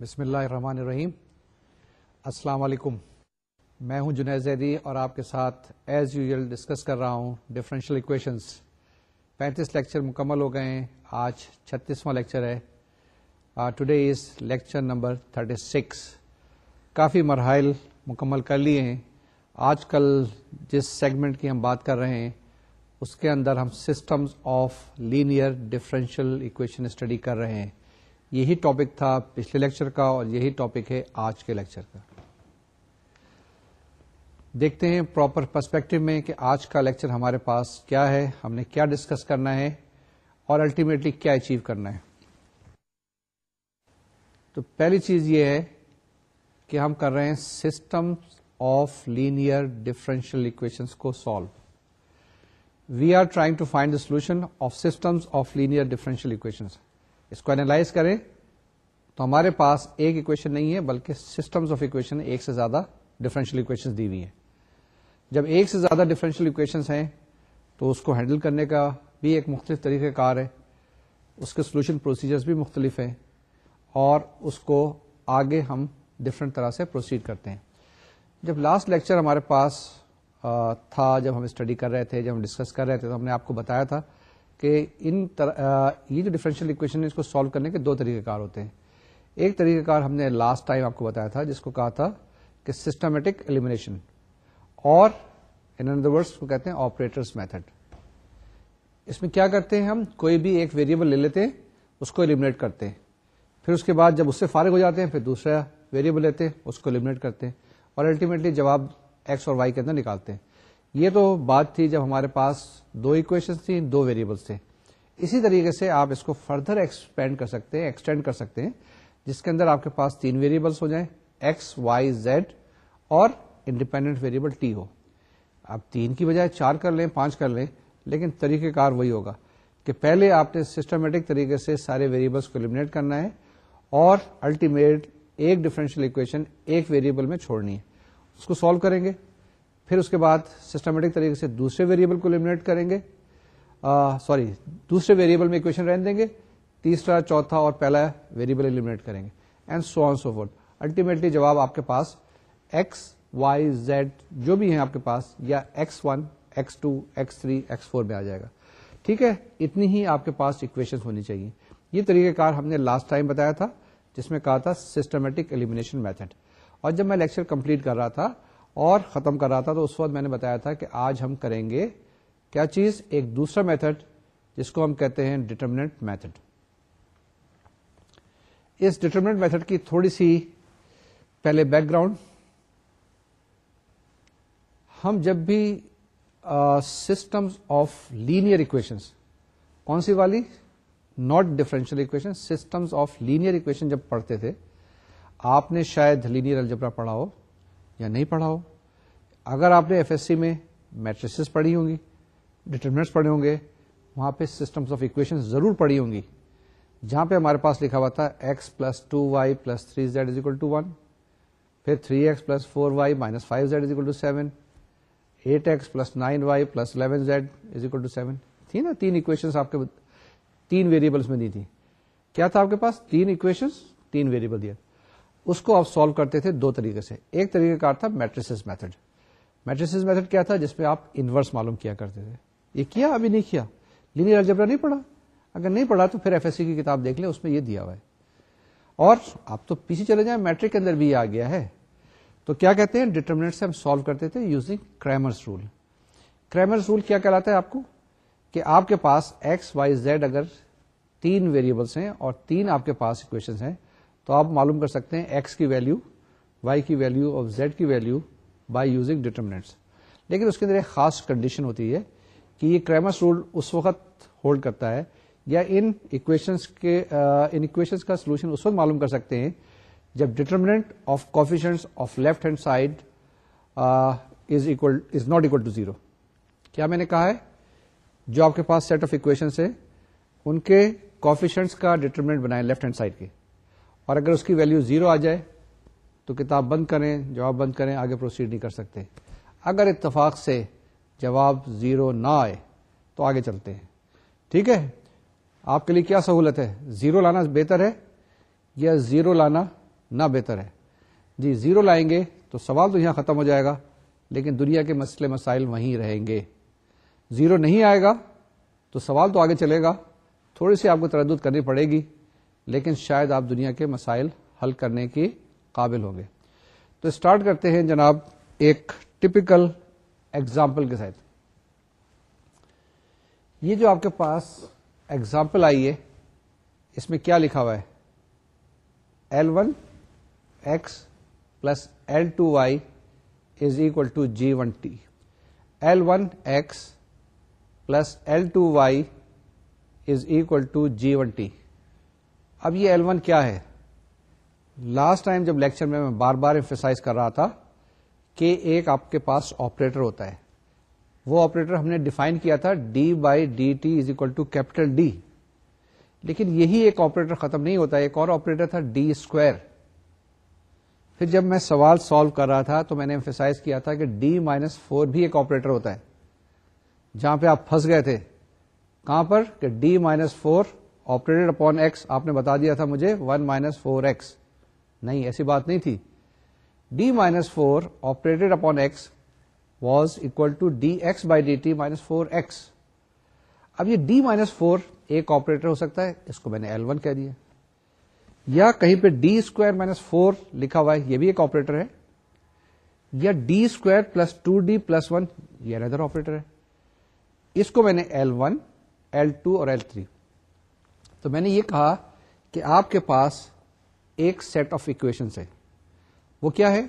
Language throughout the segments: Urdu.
بسم اللہ الرحمن الرحیم السلام علیکم میں ہوں جنید زیدی اور آپ کے ساتھ ایز یو یل ڈسکس کر رہا ہوں ڈفرینشیل اکویشنس پینتیس لیکچر مکمل ہو گئے ہیں آج چھتیسواں لیکچر ہے today is lecture number thirty six کافی مرحل مکمل کر لیے ہیں آج کل جس سیگمنٹ کی ہم بات کر رہے ہیں اس کے اندر ہم systems of linear differential equation study کر رہے ہیں یہی ٹاپک تھا پچھلے لیکچر کا اور یہی ٹاپک ہے آج کے لیکچر کا دیکھتے ہیں پراپر پرسپیکٹو میں کہ آج کا لیکچر ہمارے پاس کیا ہے ہم نے کیا ڈسکس کرنا ہے اور الٹیمیٹلی کیا اچیو کرنا ہے تو پہلی چیز یہ ہے کہ ہم کر رہے ہیں system of linear differential equation کو solve we are trying to find the solution of systems of linear differential equations اس کو اینالائز کریں تو ہمارے پاس ایک اکویشن نہیں ہے بلکہ سسٹم آف اکویشن ایک سے زیادہ ڈفرینشیل اکویشن دی ہوئی ہیں جب ایک سے زیادہ ڈفرینشیل اکویشن ہیں تو اس کو ہینڈل کرنے کا بھی ایک مختلف طریقہ کار ہے اس کے سولوشن پروسیجرز بھی مختلف ہیں اور اس کو آگے ہم ڈفرینٹ طرح سے پروسیڈ کرتے ہیں جب لاسٹ لیکچر ہمارے پاس تھا جب ہم اسٹڈی کر رہے تھے جب ہم ڈسکس کر رہے تھے تو ہم نے آپ کو بتایا تھا کہ ان یہ جو ڈیفرنشیل اکویشن ہے اس کو سالو کرنے کے دو طریقہ کار ہوتے ہیں ایک طریقہ کار ہم نے لاسٹ ٹائم آپ کو بتایا تھا جس کو کہا تھا کہ سسٹمیٹک ایلیمنیشن اور ان انس کو کہتے ہیں آپریٹرس میتھڈ اس میں کیا کرتے ہیں ہم کوئی بھی ایک ویریبل لے لیتے ہیں اس کو ایلیمنیٹ کرتے ہیں پھر اس کے بعد جب اس سے فارغ ہو جاتے ہیں پھر دوسرا ویریبل لیتے ہیں اس کو ایلیمنیٹ کرتے ہیں اور الٹیمیٹلی جواب ایکس اور وائی کے اندر نکالتے ہیں یہ تو بات تھی جب ہمارے پاس دو اکویشن تھیں دو ویریبلس تھے اسی طریقے سے آپ اس کو فردر ایکسپینڈ کر سکتے ہیں ایکسٹینڈ کر سکتے ہیں جس کے اندر آپ کے پاس تین ویریبلس ہو جائیں ایکس وائی زیڈ اور انڈیپینڈنٹ ویریبل ٹی ہو آپ تین کی بجائے چار کر لیں پانچ کر لیں لیکن طریقہ کار وہی ہوگا کہ پہلے آپ نے سسٹمیٹک طریقے سے سارے ویریبلس کو المنیٹ کرنا ہے اور الٹیمیٹ ایک ڈفرینشیل اکویشن ایک ویریبل میں چھوڑنی ہے اس کو سالو کریں گے پھر اس کے بعد سسٹمیٹک طریقے سے دوسرے ویریبل کو المنیٹ کریں گے سوری دوسرے ویریبل میں اکویشن رہنے دیں گے تیسرا چوتھا اور پہلا ویریبل ویریبلٹ کریں گے and so on so forth ultimately جواب آپ کے پاس ایکس وائی زیڈ جو بھی ہیں آپ کے پاس یا X one X two X three X four میں آ جائے گا ٹھیک ہے اتنی ہی آپ کے پاس اکویشن ہونی چاہیے یہ طریقہ کار ہم نے لاسٹ ٹائم بتایا تھا جس میں کہا تھا سسٹمیٹک ایلیمنیشن میتھڈ اور جب میں لیکچر کمپلیٹ کر رہا تھا اور ختم کر رہا تھا تو اس وقت میں نے بتایا تھا کہ آج ہم کریں گے کیا چیز ایک دوسرا میتھڈ جس کو ہم کہتے ہیں ڈیٹرمنٹ میتھڈ اس ڈیٹرمنٹ میتھڈ کی تھوڑی سی پہلے بیک گراؤنڈ ہم جب بھی سسٹم آف لینئر اکویشن کون سی والی not differential equation systems of linear equation جب پڑھتے تھے آپ نے شاید لینئر الجبرا پڑھا ہو یا نہیں پڑھا ہو اگر آپ نے ایف ایس سی میں میٹریسز پڑھی ہوں گی ڈیٹرمنٹس پڑھے ہوں گے وہاں پہ سسٹمس آف اکویشن ضرور پڑھی ہوں گی جہاں پہ ہمارے پاس لکھا ہوا تھا X plus two Y plus three Z is equal to one پھر three X plus four Y minus five Z is equal to seven eight X plus nine Y plus eleven Z is equal to seven تھی نا تین اکویشن آپ کے تین ویریبلس میں دی تھی کیا تھا آپ کے پاس تین اکویشن تین ویریبل دیا اس کو آپ سالو کرتے تھے دو طریقے سے ایک طریقہ کار تھا میٹریس میتھڈ میٹریس میتھڈ کیا تھا جس پہ آپ انورس معلوم کیا کرتے تھے یہ کیا ابھی نہیں کیا لینی الجبرا نہیں پڑھا اگر نہیں پڑھا تو پھر ایف ایس سی کی کتاب دیکھ لیں اس میں یہ دیا ہوا ہے اور آپ تو پیچھے چلے جائیں میٹرک کے اندر بھی یہ آ گیا ہے تو کیا کہتے ہیں ڈٹرمنٹ سے ہم سالو کرتے تھے using Cramer's rule Cramer's rule کیا کہلاتا ہے آپ کو کہ آپ کے پاس ایکس وائی زیڈ اگر تین ویریبلس ہیں اور تین آپ کے پاس اکویشن تو آپ معلوم کر سکتے ہیں ایکس کی ویلو وائی کی ویلو اور زیڈ کی ویلو بائی یوزنگ ڈیٹرمنٹس لیکن اس کے اندر ایک خاص کنڈیشن ہوتی ہے کہ یہ کریمس رول اس وقت ہولڈ کرتا ہے یا ان ان اکویشنس کے اکویشنس کا سولوشن اس وقت معلوم کر سکتے ہیں جب determinant of coefficients of left hand side is not equal to zero کیا میں نے کہا ہے جو آپ کے پاس سیٹ آف اکویشنس ہیں ان کے کوفیشنس کا ڈیٹرمنٹ بنائیں لیفٹ ہینڈ سائڈ کے اور اگر اس کی ویلیو زیرو آ جائے تو کتاب بند کریں جواب بند کریں آگے پروسیڈ نہیں کر سکتے اگر اتفاق سے جواب زیرو نہ آئے تو آگے چلتے ہیں ٹھیک ہے آپ کے لیے کیا سہولت ہے زیرو لانا بہتر ہے یا زیرو لانا نہ بہتر ہے جی زیرو لائیں گے تو سوال تو یہاں ختم ہو جائے گا لیکن دنیا کے مسئلے مسائل وہیں رہیں گے زیرو نہیں آئے گا تو سوال تو آگے چلے گا تھوڑی سی آپ کو تردد کرنی پڑے گی لیکن شاید آپ دنیا کے مسائل حل کرنے کے قابل ہوں گے تو اسٹارٹ کرتے ہیں جناب ایک ٹپیکل ایگزامپل کے ساتھ یہ جو آپ کے پاس ایگزامپل آئی ہے اس میں کیا لکھا ہوا ہے L one X plus L two Y is equal to G one T L one X plus L two Y is equal to G one T اب ایل ون کیا ہے لاسٹ ٹائم جب لیکچر میں بار بار کر رہا تھا کہ ایک آپ کے پاس آپریٹر ہوتا ہے وہ آپریٹر ہم نے ڈیفائن کیا تھا D by D T is equal to capital D لیکن یہی ایک آپریٹر ختم نہیں ہوتا ایک اور آپریٹر تھا ڈی اسکوائر پھر جب میں سوال سالو کر رہا تھا تو میں نے امفیسائز کیا تھا کہ ڈی مائنس فور بھی ایک آپریٹر ہوتا ہے جہاں پہ آپ پھنس گئے تھے کہاں پر کہ D minus four operated upon X آپ نے بتا دیا تھا مجھے ون مائنس فور ایکس نہیں ایسی بات نہیں تھی D minus four operated upon X was equal to D X by D T minus four X اب یہ ڈی مائنس فور ایک آپریٹر ہو سکتا ہے اس کو میں نے ایل ون کہہ دیا یا کہیں پہ ڈی اسکوائر مائنس فور لکھا ہوا ہے یہ بھی ایک آپریٹر ہے یا D square plus two D plus one یہ آپریٹر ہے اس کو میں نے ایل ون ایل ٹو اور ایل تھری تو میں نے یہ کہا کہ آپ کے پاس ایک سیٹ آف اکویشن ہے وہ کیا ہے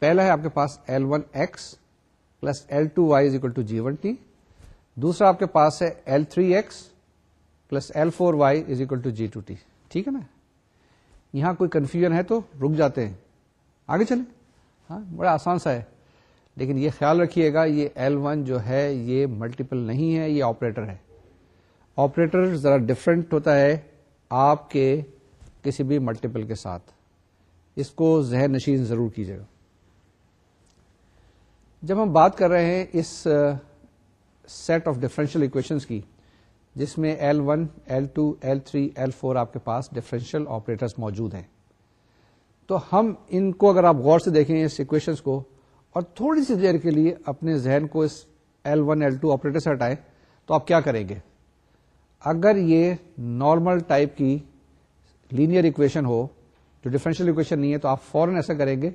پہلا ہے آپ کے پاس L one X plus L two Y is equal to G one T دوسرا آپ کے پاس ہے L three X plus L four Y is equal to G two T ٹھیک ہے نا یہاں کوئی کنفیوژن ہے تو رک جاتے ہیں آگے چلے ہاں بڑا آسان سا ہے لیکن یہ خیال رکھیے گا یہ ایل ون جو ہے یہ ملٹیپل نہیں ہے یہ آپریٹر ہے آپریٹر ذرا ڈفرینٹ ہوتا ہے آپ کے کسی بھی ملٹیپل کے ساتھ اس کو ذہن نشین ضرور کیجیے گا جب ہم بات کر رہے ہیں اس سیٹ آف ڈفرینشیل اکویشنس کی جس میں L one L two L three L four آپ کے پاس ڈفرینشیل آپریٹرس موجود ہیں تو ہم ان کو اگر آپ غور سے دیکھیں اس اکویشنس کو اور تھوڑی سی دیر کے لیے اپنے ذہن کو اس L one L two operator سے ہٹائیں تو آپ کیا کریں گے اگر یہ نارمل ٹائپ کی لینئر اکویشن ہو جو ڈیفرنشیل اکویشن نہیں ہے تو آپ فورن ایسا کریں گے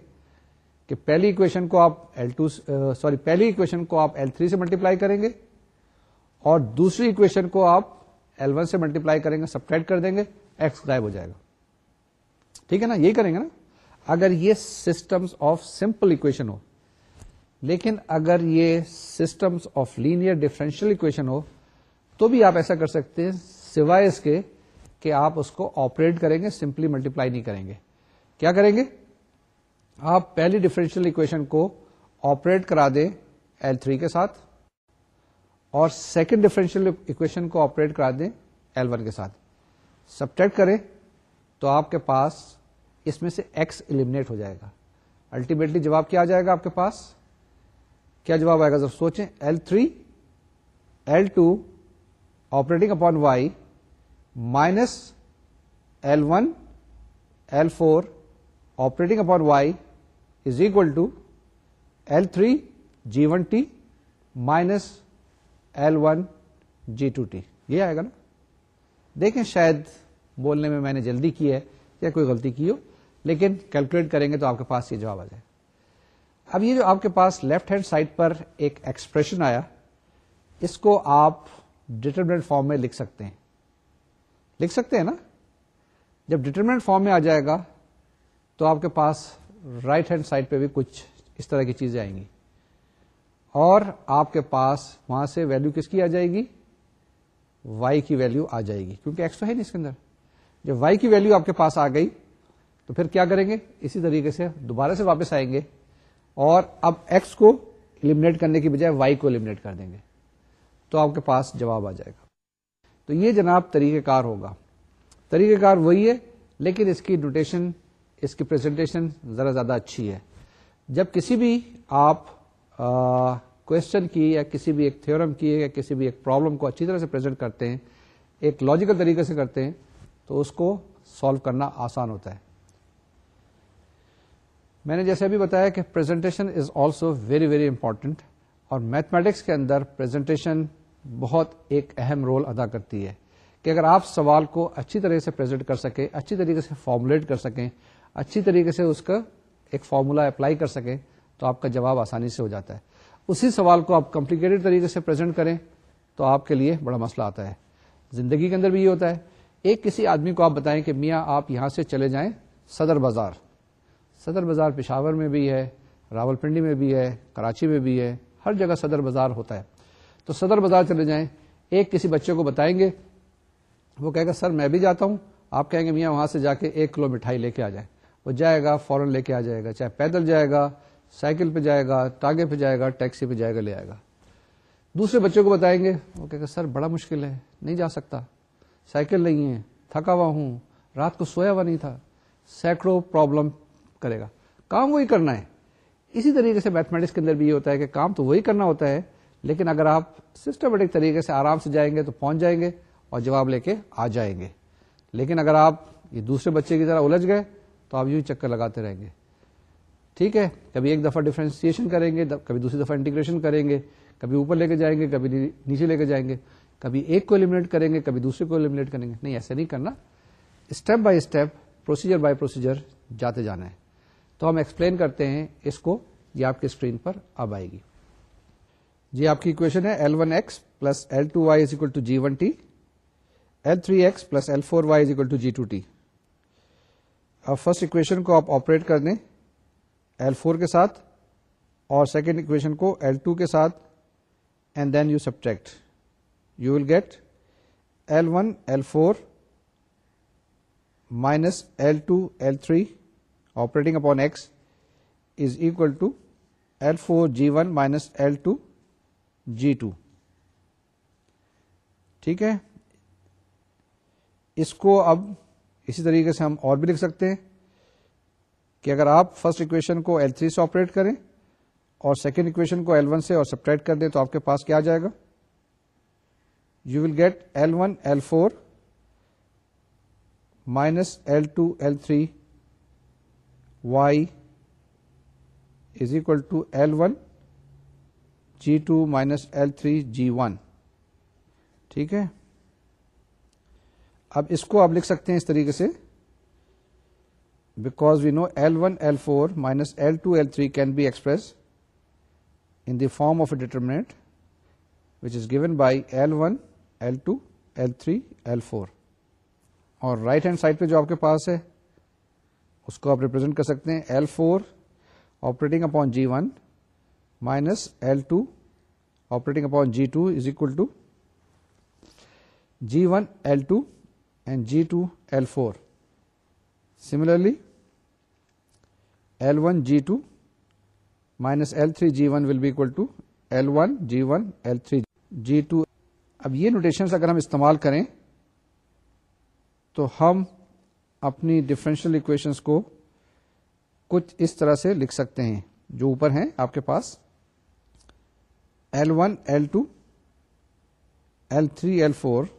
کہ پہلی اکویشن کو آپ ایل ٹو سوری پہلی اکویشن کو آپ ایل تھری سے ملٹیپلائی کریں گے اور دوسری اکویشن کو آپ ایل ون سے ملٹیپلائی کریں گے سب کر دیں گے ایکس گائب ہو جائے گا ٹھیک ہے نا یہی کریں گے نا اگر یہ سسٹمس آف سمپل اکویشن ہو لیکن اگر یہ systems of linear differential equation ہو تو بھی آپ ایسا کر سکتے ہیں سوائے اس کے کہ آپ اس کو آپریٹ کریں گے سمپلی ملٹیپلائی نہیں کریں گے کیا کریں گے آپ پہلی ڈیفرنشیل اکویشن کو آپریٹ کرا دیں ایل تھری کے ساتھ اور سیکنڈ ڈیفرینشیل اکویشن کو آپریٹ کرا دیں ایل ون کے ساتھ سبٹیکٹ کریں تو آپ کے پاس اس میں سے ایکس ایلیمنیٹ ہو جائے گا الٹیمیٹلی جواب کیا جائے گا آپ کے پاس کیا جواب آئے گا ذرا سوچیں L three L two operating upon Y minus L one L four operating upon Y is equal to L three G one T minus L one G two T یہ آئے گا نا دیکھیں شاید بولنے میں میں نے جلدی کی ہے یا کوئی غلطی کی ہو لیکن کیلکولیٹ کریں گے تو آپ کے پاس یہ جواب آ جائے اب یہ جو آپ کے پاس لیفٹ ہینڈ سائڈ پر ایک ایکسپریشن آیا اس کو آپ ڈیٹرمنٹ فارم میں لکھ سکتے ہیں لکھ سکتے ہیں نا جب ڈیٹرمنٹ فارم میں آ جائے گا تو آپ کے پاس رائٹ ہینڈ سائڈ پہ بھی کچھ اس طرح کی چیزیں آئیں گی اور آپ کے پاس وہاں سے ویلو کس کی آ جائے گی وائی کی ویلو آ جائے گی کیونکہ ایکس تو ہے نہیں اس کے اندر جب وائی کی ویلو آپ کے پاس آ گئی تو پھر کیا کریں گے اسی طریقے سے دوبارہ سے واپس آئیں گے اور اب ایکس کو المنیٹ کرنے کی بجائے وائی کو المنیٹ کر دیں گے تو آپ کے پاس جواب آ جائے گا تو یہ جناب طریقہ کار ہوگا طریقہ کار وہی ہے لیکن اس کی نوٹیشن اس کی پریزنٹیشن ذرا زیادہ اچھی ہے جب کسی بھی آپ کوشچن کی یا کسی بھی ایک تھورم کی یا کسی بھی ایک پرابلم کو اچھی طرح سے پرزینٹ کرتے ہیں ایک لاجیکل طریقے سے کرتے ہیں تو اس کو سالو کرنا آسان ہوتا ہے میں نے جیسے ابھی بتایا کہ presentation is also very very important اور میتھمیٹکس کے اندر پریزنٹیشن بہت ایک اہم رول ادا کرتی ہے کہ اگر آپ سوال کو اچھی طریقے سے پرزینٹ کر سکیں اچھی طریقے سے فارمولیٹ کر سکیں اچھی طریقے سے اس کا ایک فارمولا اپلائی کر سکیں تو آپ کا جواب آسانی سے ہو جاتا ہے اسی سوال کو آپ کمپلیکیٹڈ طریقے سے پرزینٹ کریں تو آپ کے لیے بڑا مسئلہ آتا ہے زندگی کے اندر بھی یہ ہوتا ہے ایک کسی آدمی کو آپ بتائیں کہ میاں آپ یہاں سے چلے جائیں صدر بازار صدر بازار پشاور میں بھی ہے راول پنڈی میں بھی ہے کراچی میں بھی ہے ہر جگہ صدر بازار ہوتا ہے تو صدر بازار چلے جائیں ایک کسی بچے کو بتائیں گے وہ کہے گا سر میں بھی جاتا ہوں آپ کہیں گے میاں وہاں سے جا کے ایک کلو مٹھائی لے کے آ جائیں وہ جائے گا فوراً لے کے آ جائے گا چاہے پیدل جائے گا سائیکل پہ جائے گا ٹاگے پہ جائے گا ٹیکسی پہ جائے گا لے آئے گا دوسرے بچوں کو بتائیں گے وہ کہے گا سر بڑا مشکل ہے نہیں جا سکتا سائیکل نہیں ہے تھکا ہوا ہوں رات کو سویا ہوا نہیں تھا سینکڑوں پرابلم کرے گا کام وہی کرنا ہے اسی طریقے سے میتھمیٹکس کے اندر بھی یہ ہوتا ہے کہ کام تو وہی کرنا ہوتا ہے لیکن اگر آپ سسٹمیٹک طریقے سے آرام سے جائیں گے تو پہنچ جائیں گے اور جواب لے کے آ جائیں گے لیکن اگر آپ یہ دوسرے بچے کی طرح الجھ گئے تو آپ یوں چکر لگاتے رہیں گے ٹھیک ہے کبھی ایک دفعہ ڈیفرینسیشن کریں گے کبھی دوسری دفعہ انٹیگریشن کریں گے کبھی اوپر لے کے جائیں گے کبھی نیچے لے کے جائیں گے کبھی ایک کو المنیٹ کریں گے کبھی دوسرے کو المیمنیٹ کریں گے نہیں ایسے نہیں کرنا step by step procedure by procedure جاتے جانا ہے تو ہم ایکسپلین کرتے ہیں اس کو یہ آپ کی اسکرین پر اب آئے گی جی آپ کی اکویشن ہے L one X plus L two Y is equal to G one T L three X plus L four Y is equal to G two T اب فرسٹ اکویشن کو آپ آپریٹ کر دیں ایل فور کے ساتھ اور سیکنڈ اکویشن کو ایل ٹو کے ساتھ and then you subtract you will get L one L four minus L two L three operating upon X is equal to L four G one minus L two G two ٹھیک ہے اس کو اب اسی طریقے سے ہم اور بھی لکھ سکتے ہیں کہ اگر آپ فرسٹ اکویشن کو ایل تھری سے آپریٹ کریں اور سیکنڈ اکویشن کو ایل ون سے اور سپریٹ کر دیں تو آپ کے پاس کیا آ جائے گا you will get L one L four minus L two L three Y is equal to L one G two minus L three G one ٹھیک ہے اب اس کو آپ لکھ سکتے ہیں اس طریقے سے because we know L one L four minus L two L three can be express in the form of a determinant which is given by L one L two L three L four اور رائٹ ہینڈ سائڈ پہ جو آپ کے پاس ہے اس کو آپ ریپرزینٹ کر سکتے ہیں L four operating upon G one minus L two operating G2 G two is G1 two G one L two and G two L four similarly L one G two minus L three G one will equal to L one G one L three G two اب یہ نوٹیشن اگر ہم استعمال کریں تو ہم اپنی ڈفرینشیل اکویشنس کو کچھ اس طرح سے لکھ سکتے ہیں جو اوپر ہیں آپ کے پاس L1, L2, L3, L4,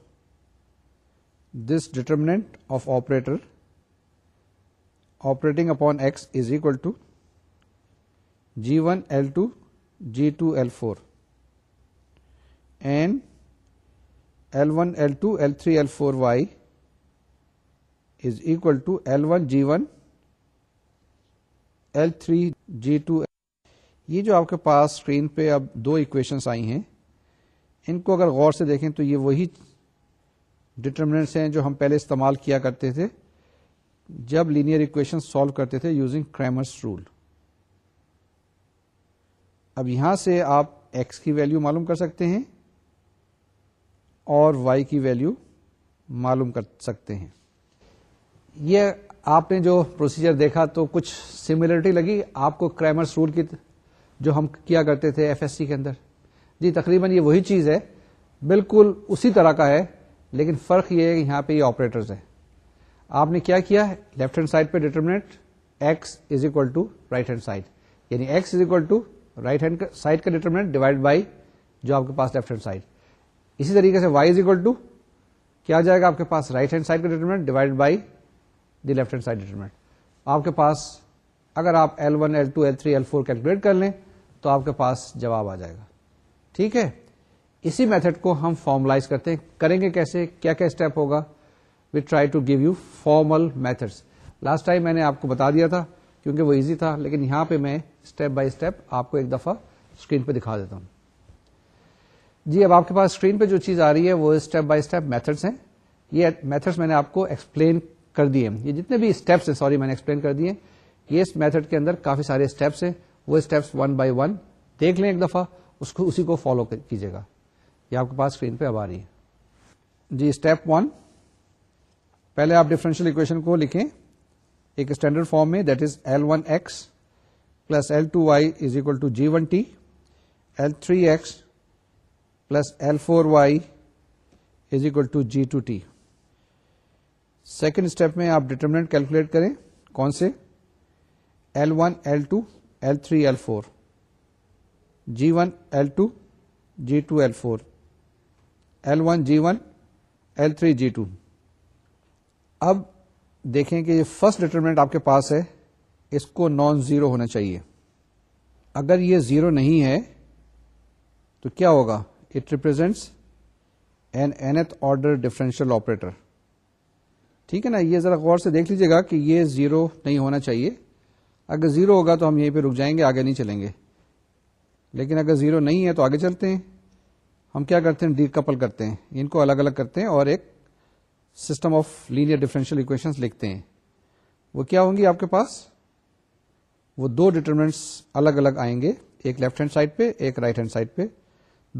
this determinant of operator operating upon X is equal to G1, L2, G2, L4 and L1, L2, L3, L4, Y is equal to L1, G1, L3, G2, یہ جو آپ کے پاس اسکرین پہ اب دو اکویشنس آئی ہیں ان کو اگر غور سے دیکھیں تو یہ وہی ڈٹرمنٹس ہیں جو ہم پہلے استعمال کیا کرتے تھے جب لینئر اکویشن سالو کرتے تھے یوزنگ کریمرس رول اب یہاں سے آپ ایکس کی ویلو معلوم کر سکتے ہیں اور وائی کی ویلو معلوم کر سکتے ہیں یہ آپ نے جو پروسیجر دیکھا تو کچھ سملرٹی لگی آپ کو کریمرس رول کی جو ہم کیا کرتے تھے ایف ایس سی کے اندر جی تقریباً یہ وہی چیز ہے بالکل اسی طرح کا ہے لیکن فرق یہ ہے کہ یہاں پہ یہ آپریٹرز ہیں آپ نے کیا کیا ہے لیفٹ ہینڈ سائڈ پہ determinant X is equal to right hand side یعنی X is equal to right hand side کا ڈیٹرمنٹ ڈیوائڈ بائی جو آپ کے پاس لیفٹ ہینڈ سائڈ اسی طریقے سے وائی از اکول ٹو کیا جائے گا آپ کے پاس رائٹ ہینڈ سائڈ کا determinant divide by the left hand side determinant آپ کے پاس اگر آپ L one L two L three L four calculate کر لیں تو آپ کے پاس جواب آ جائے گا ٹھیک ہے اسی میتھڈ کو ہم فارملائز کرتے ہیں کریں گے کیسے کیا کیا اسٹیپ ہوگا we try to give you formal method last time میں نے آپ کو بتا دیا تھا کیونکہ وہ ایزی تھا لیکن یہاں پہ میں اسٹیپ بائی اسٹیپ آپ کو ایک دفعہ اسکرین پہ دکھا دیتا ہوں جی اب آپ کے پاس اسکرین پہ جو چیز آ رہی ہے وہ اسٹیپ بائی اسٹیپ میتھڈس ہیں یہ میتھڈس میں نے آپ کو ایکسپلین کر دیے یہ جتنے بھی اسٹیپس ہیں سوری میں نے ایکسپلین کر دیے یہ اس میتھڈ کے اندر کافی سارے اسٹیپس ہیں وہ اسٹیپس ون بائی ون دیکھ لیں ایک دفعہ اس کو اسی کو فالو کیجیے گا یہ آپ کے پاس اسکرین پہ اب آ رہی ہے جی اسٹیپ ون پہلے آپ اکویشن کو لکھیں ایک اسٹینڈرڈ فارم میں that is L one X plus L two Y is equal to G one T L three X plus L four Y is equal to G two T second step میں آپ ڈیٹرمنٹ کیلکولیٹ کریں کون سے L one L two L three L four G one L two G two L four L one G one L three G two اب دیکھیں کہ یہ فرسٹ ڈٹرمنٹ آپ کے پاس ہے اس کو نان زیرو ہونا چاہیے اگر یہ زیرو نہیں ہے تو کیا ہوگا it represents an nth order differential operator ٹھیک ہے نا یہ ذرا غور سے دیکھ لیجیے گا کہ یہ زیرو نہیں ہونا چاہیے اگر زیرو ہوگا تو ہم یہیں پہ رک جائیں گے آگے نہیں چلیں گے لیکن اگر زیرو نہیں ہے تو آگے چلتے ہیں ہم کیا کرتے ہیں ڈی کپل کرتے ہیں ان کو الگ الگ کرتے ہیں اور ایک system of linear differential equations لکھتے ہیں وہ کیا ہوں گی آپ کے پاس وہ دو ڈٹرمنٹس الگ الگ آئیں گے ایک لیفٹ ہینڈ سائڈ پہ ایک رائٹ ہینڈ سائڈ پہ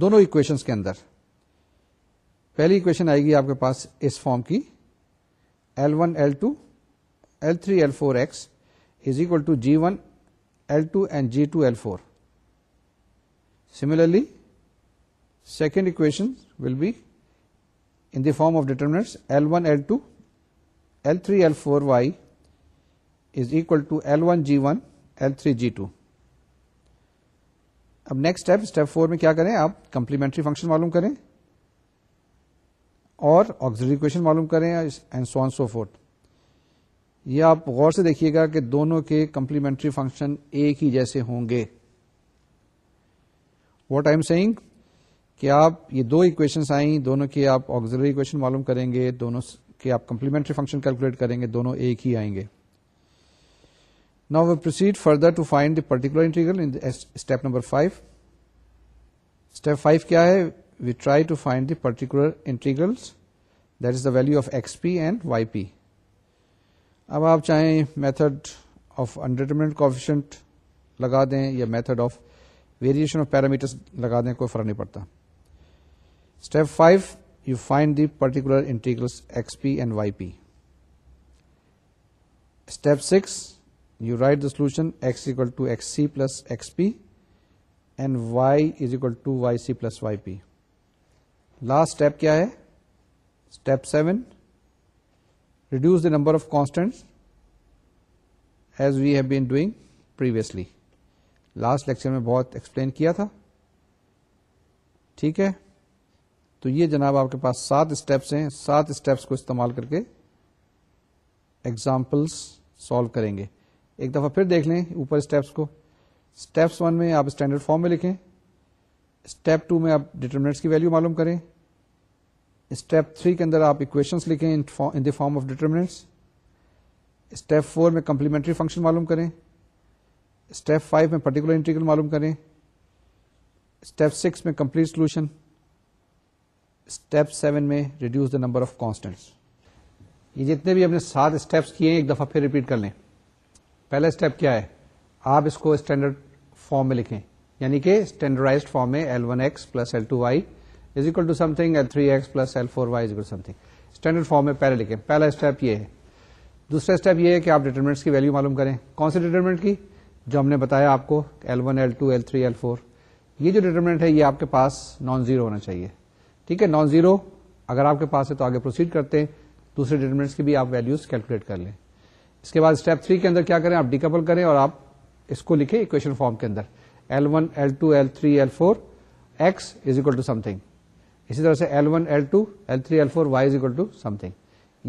دونوں اکویشنس کے اندر پہلی اکویشن آئے گی آپ کے پاس اس فارم کی L one L two L three L four X is equal to G1, L2 and G2, L4. Similarly, second equation will be in the form of determinants L1, L2, L3, L4, Y is equal to L1, G1, L3, G2. اب نیکسٹ اسٹیپ اسٹیپ فور میں کیا کریں آپ کمپلیمنٹری فنکشن معلوم کریں اور آگزری کوشچن معلوم کریں and so on so forth یہ آپ غور سے دیکھیے گا کہ دونوں کے کمپلیمنٹری فنکشن ایک ہی جیسے ہوں گے واٹ آئی ایم سیئنگ کہ آپ یہ دو اکویشن آئیں دونوں کے آپ آگزری اکویشن معلوم کریں گے دونوں کے آپ کمپلیمنٹری فنکشن کیلکولیٹ کریں گے دونوں ایک ہی آئیں گے نا we proceed further to find the particular integral step number five step five کیا ہے we try to find the particular integral that is the value of X P and Y P اب آپ چاہیں میتھڈ آف انڈرٹرمنٹ کوفیشنٹ لگا دیں یا method of variation of parameter لگا دیں کوئی فرق نہیں پڑتا step five you find the particular integral X P and Y P step six you write the solution X equal to X C plus X P and Y is equal to Y C plus Y P last step کیا ہے step seven reduce the number of constant as we have been doing previously last lecture میں بہت ایکسپلین کیا تھا ٹھیک ہے تو یہ جناب آپ کے پاس سات اسٹیپس ہیں سات اسٹیپس کو استعمال کر کے ایگزامپلس سالو کریں گے ایک دفعہ پھر دیکھ لیں اوپر اسٹیپس کو اسٹیپس ون میں آپ اسٹینڈرڈ فارم میں لکھیں اسٹیپ ٹو میں آپ ڈیٹرمنٹس کی ویلو معلوم کریں اسٹیپ تھری کے اندر آپ اکویشنس لکھیں in form of determinants step four میں کمپلیمنٹری فنکشن معلوم کریں اسٹیپ فائیو میں پرٹیکولر انٹیگرل معلوم کریں اسٹیپ سکس میں کمپلیٹ سولوشن اسٹیپ سیون میں reduce the number of constants یہ جتنے بھی ہم نے سات اسٹیپس کیے ہیں ایک دفعہ پھر ریپیٹ کر لیں پہلا اسٹیپ کیا ہے آپ اس کو اسٹینڈرڈ فارم میں لکھیں یعنی کہ اسٹینڈرڈائز فارم میں L one X plus L two Y is equal to some some thing thing L three X plus four Y standard form میں پہلے لکھیں پہلا اسٹیپ یہ ہے دوسرا اسٹیپ یہ ہے کہ آپ ڈیٹرمنٹس کی ویلو معلوم کریں کون سی ڈیٹرمنٹ کی جو ہم نے بتایا آپ کو L one L two L three L four یہ جو ڈیٹرمنٹ ہے یہ آپ کے پاس نان زیرو ہونا چاہیے ٹھیک ہے نان زیرو اگر آپ کے پاس ہے تو آگے پروسیڈ کرتے ہیں دوسرے ڈیٹرمنٹس کی بھی آپ ویلوز کیلکولیٹ کر لیں اس کے بعد اسٹیپ تھری کے اندر کیا کریں آپ ڈیکپل کریں اور آپ اس کو لکھیں اکویشن فارم کے اندر L one L two L three L four X is equal to something اسی طرح سے L one L two L three L four Y is equal to something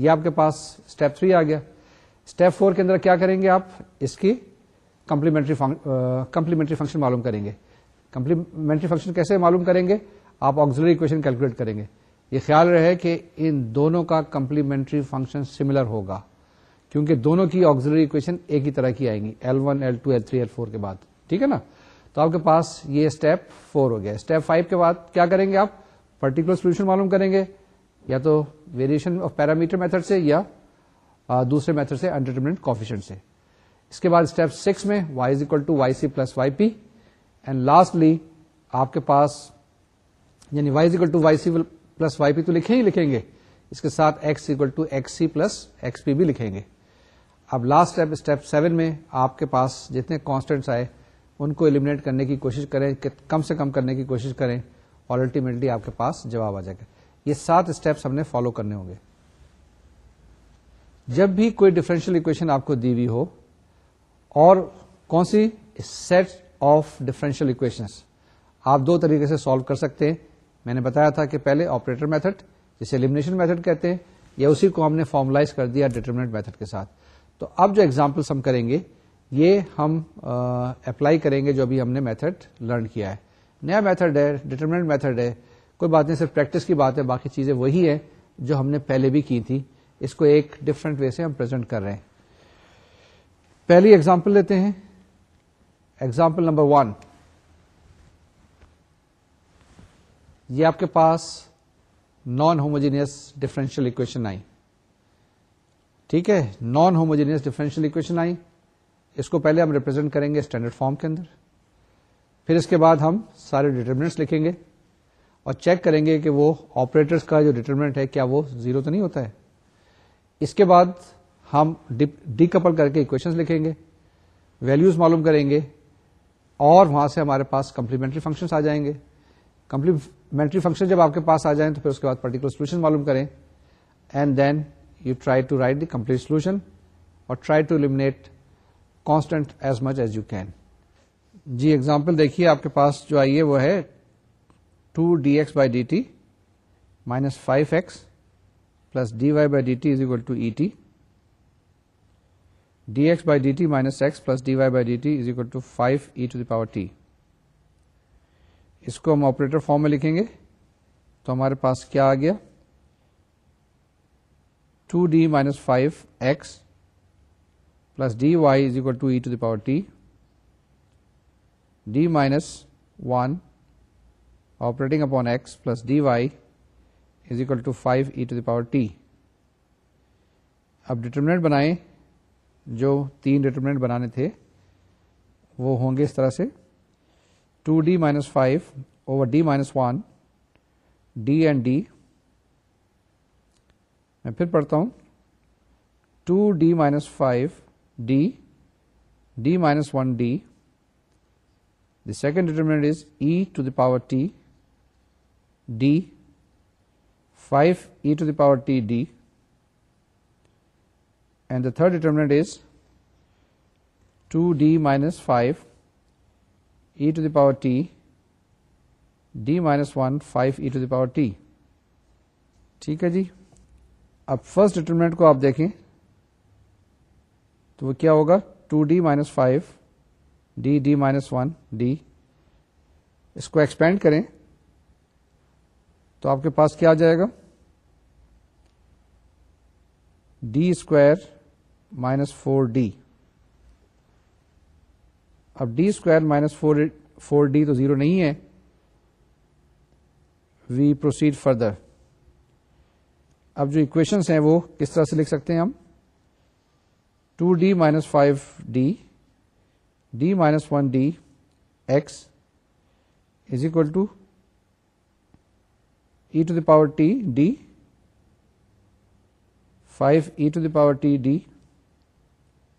یہ آپ کے پاس اسٹیپ تھری آ گیا اسٹیپ فور کے اندر کیا کریں گے آپ اس کی کمپلیمنٹری کمپلیمنٹری فنکشن معلوم کریں گے کمپلیمنٹری فنکشن کیسے معلوم کریں گے آپ آگزری اکویشن کیلکولیٹ کریں گے یہ خیال رہے کہ ان دونوں کا کمپلیمنٹری فنکشن سملر ہوگا کیونکہ دونوں کی آگزری اکویشن ایک ہی طرح کی آئیں گی L one L two L three L four کے بعد ٹھیک ہے نا تو آپ کے پاس یہ اسٹیپ فور ہو گیا اسٹیپ فائیو کے بعد کیا کریں گے آپ پرٹیکولر سولوشن معلوم کریں گے یا تو ویریشن آف پیرامیٹر میتھڈ سے یا دوسرے میتھڈ سے انٹرٹرمنٹ کوفیشنٹ سے اس کے بعد اسٹیپ سکس میں y is equal to Y C plus Y P and lastly آپ کے پاس یعنی Y is equal to Y C plus Y P تو لکھیں ہی لکھیں گے اس کے ساتھ x equal to X C plus X P بھی لکھیں گے اب لاسٹ اسٹیپ اسٹیپ سیون میں آپ کے پاس جتنے کانسٹینٹس آئے ان کو ایلیمنیٹ کرنے کی کوشش کریں کم سے کم کرنے کی کوشش کریں اور الٹیمیٹلی آپ کے پاس جواب آ جائے گا یہ سات اسٹیپس ہم نے فالو کرنے ہوں گے جب بھی کوئی ڈفرینشیل اکویشن آپ کو دی ہوئی ہو اور کون سی سیٹ آف ڈفرینشیل اکویشنس آپ دو طریقے سے سالو کر سکتے ہیں میں نے بتایا تھا کہ پہلے آپریٹر میتھڈ جسے ایلیمنیشن میتھڈ کہتے ہیں یا اسی کو ہم نے فارملائز کر دیا ڈیٹرمنٹ میتھڈ کے ساتھ تو اب جو ایگزامپلس ہم کریں گے یہ ہم اپلائی کریں گے جو ابھی ہم نے میتھڈ لرن کیا ہے نیا میتھڈ ہے ڈیٹرمنٹ میتھڈ ہے کوئی بات نہیں صرف پریکٹس کی بات ہے باقی چیزیں وہی ہے جو ہم نے پہلے بھی کی تھی اس کو ایک ڈفرنٹ وے سے ہم پرزینٹ کر رہے ہیں پہلی ایگزامپل لیتے ہیں ایگزامپل نمبر ون یہ آپ کے پاس نان ہوموجینئس ڈفرینشیل اکویشن آئی ٹھیک ہے نان ہوموجینئس ڈیفرنشیل اکویشن آئی اس کو پہلے ہم ریپرزینٹ کریں گے اسٹینڈرڈ فارم کے اندر پھر اس کے بعد ہم سارے ڈیٹرمنٹس لکھیں گے اور چیک کریں گے کہ وہ آپریٹرس کا جو ڈیٹرمنٹ ہے کیا وہ زیرو تو نہیں ہوتا ہے اس کے بعد ہم ڈیکپل کر کے اکویشنز لکھیں گے ویلوز معلوم کریں گے اور وہاں سے ہمارے پاس کمپلیمنٹری فنکشنس آ جائیں گے کمپلیمنٹری فنکشن جب آپ کے پاس آ جائیں تو پھر اس کے بعد پرٹیکولر سولوشن معلوم کریں and then you try to write the complete solution اور try to eliminate constant as much as you can G example دیکھیے آپ کے پاس جو آئیے وہ ہے two D X by D T minus five X plus D Y by D T is equal to E T D X by D T minus X plus D Y by D T is equal to five E to the power T اس کو ہم آپریٹر فارم میں لکھیں گے تو ہمارے پاس کیا آ گیا two D minus five X plus D Y is equal to E to the power T D minus one operating upon X plus D Y is to to five E to the power T اب ڈٹرمنٹ بنائیں جو تین ڈیٹرمنٹ بنانے تھے وہ ہوں گے اس طرح سے two D minus five over D minus one D and D میں پھر پڑھتا ہوں two D minus five D D minus one D second determinant is E to the power T D five E to the power T D and the third third is two D minus five E to the power T D minus one five E to the power T ٹھیک ہے جی اب فرسٹ ڈیٹرمنٹ کو آپ دیکھیں تو وہ کیا ہوگا two D minus five D D minus one D اس کو ایکسپینڈ کریں تو آپ کے پاس کیا آ جائے گا D square minus four D اب D square minus four four D تو زیرو نہیں ہے وی پروسیڈ فردر اب جو اکویشنس ہیں وہ کس طرح سے لکھ سکتے ہیں ہم two D minus five D D minus one D X is equal to E to the power T D five E to the power T D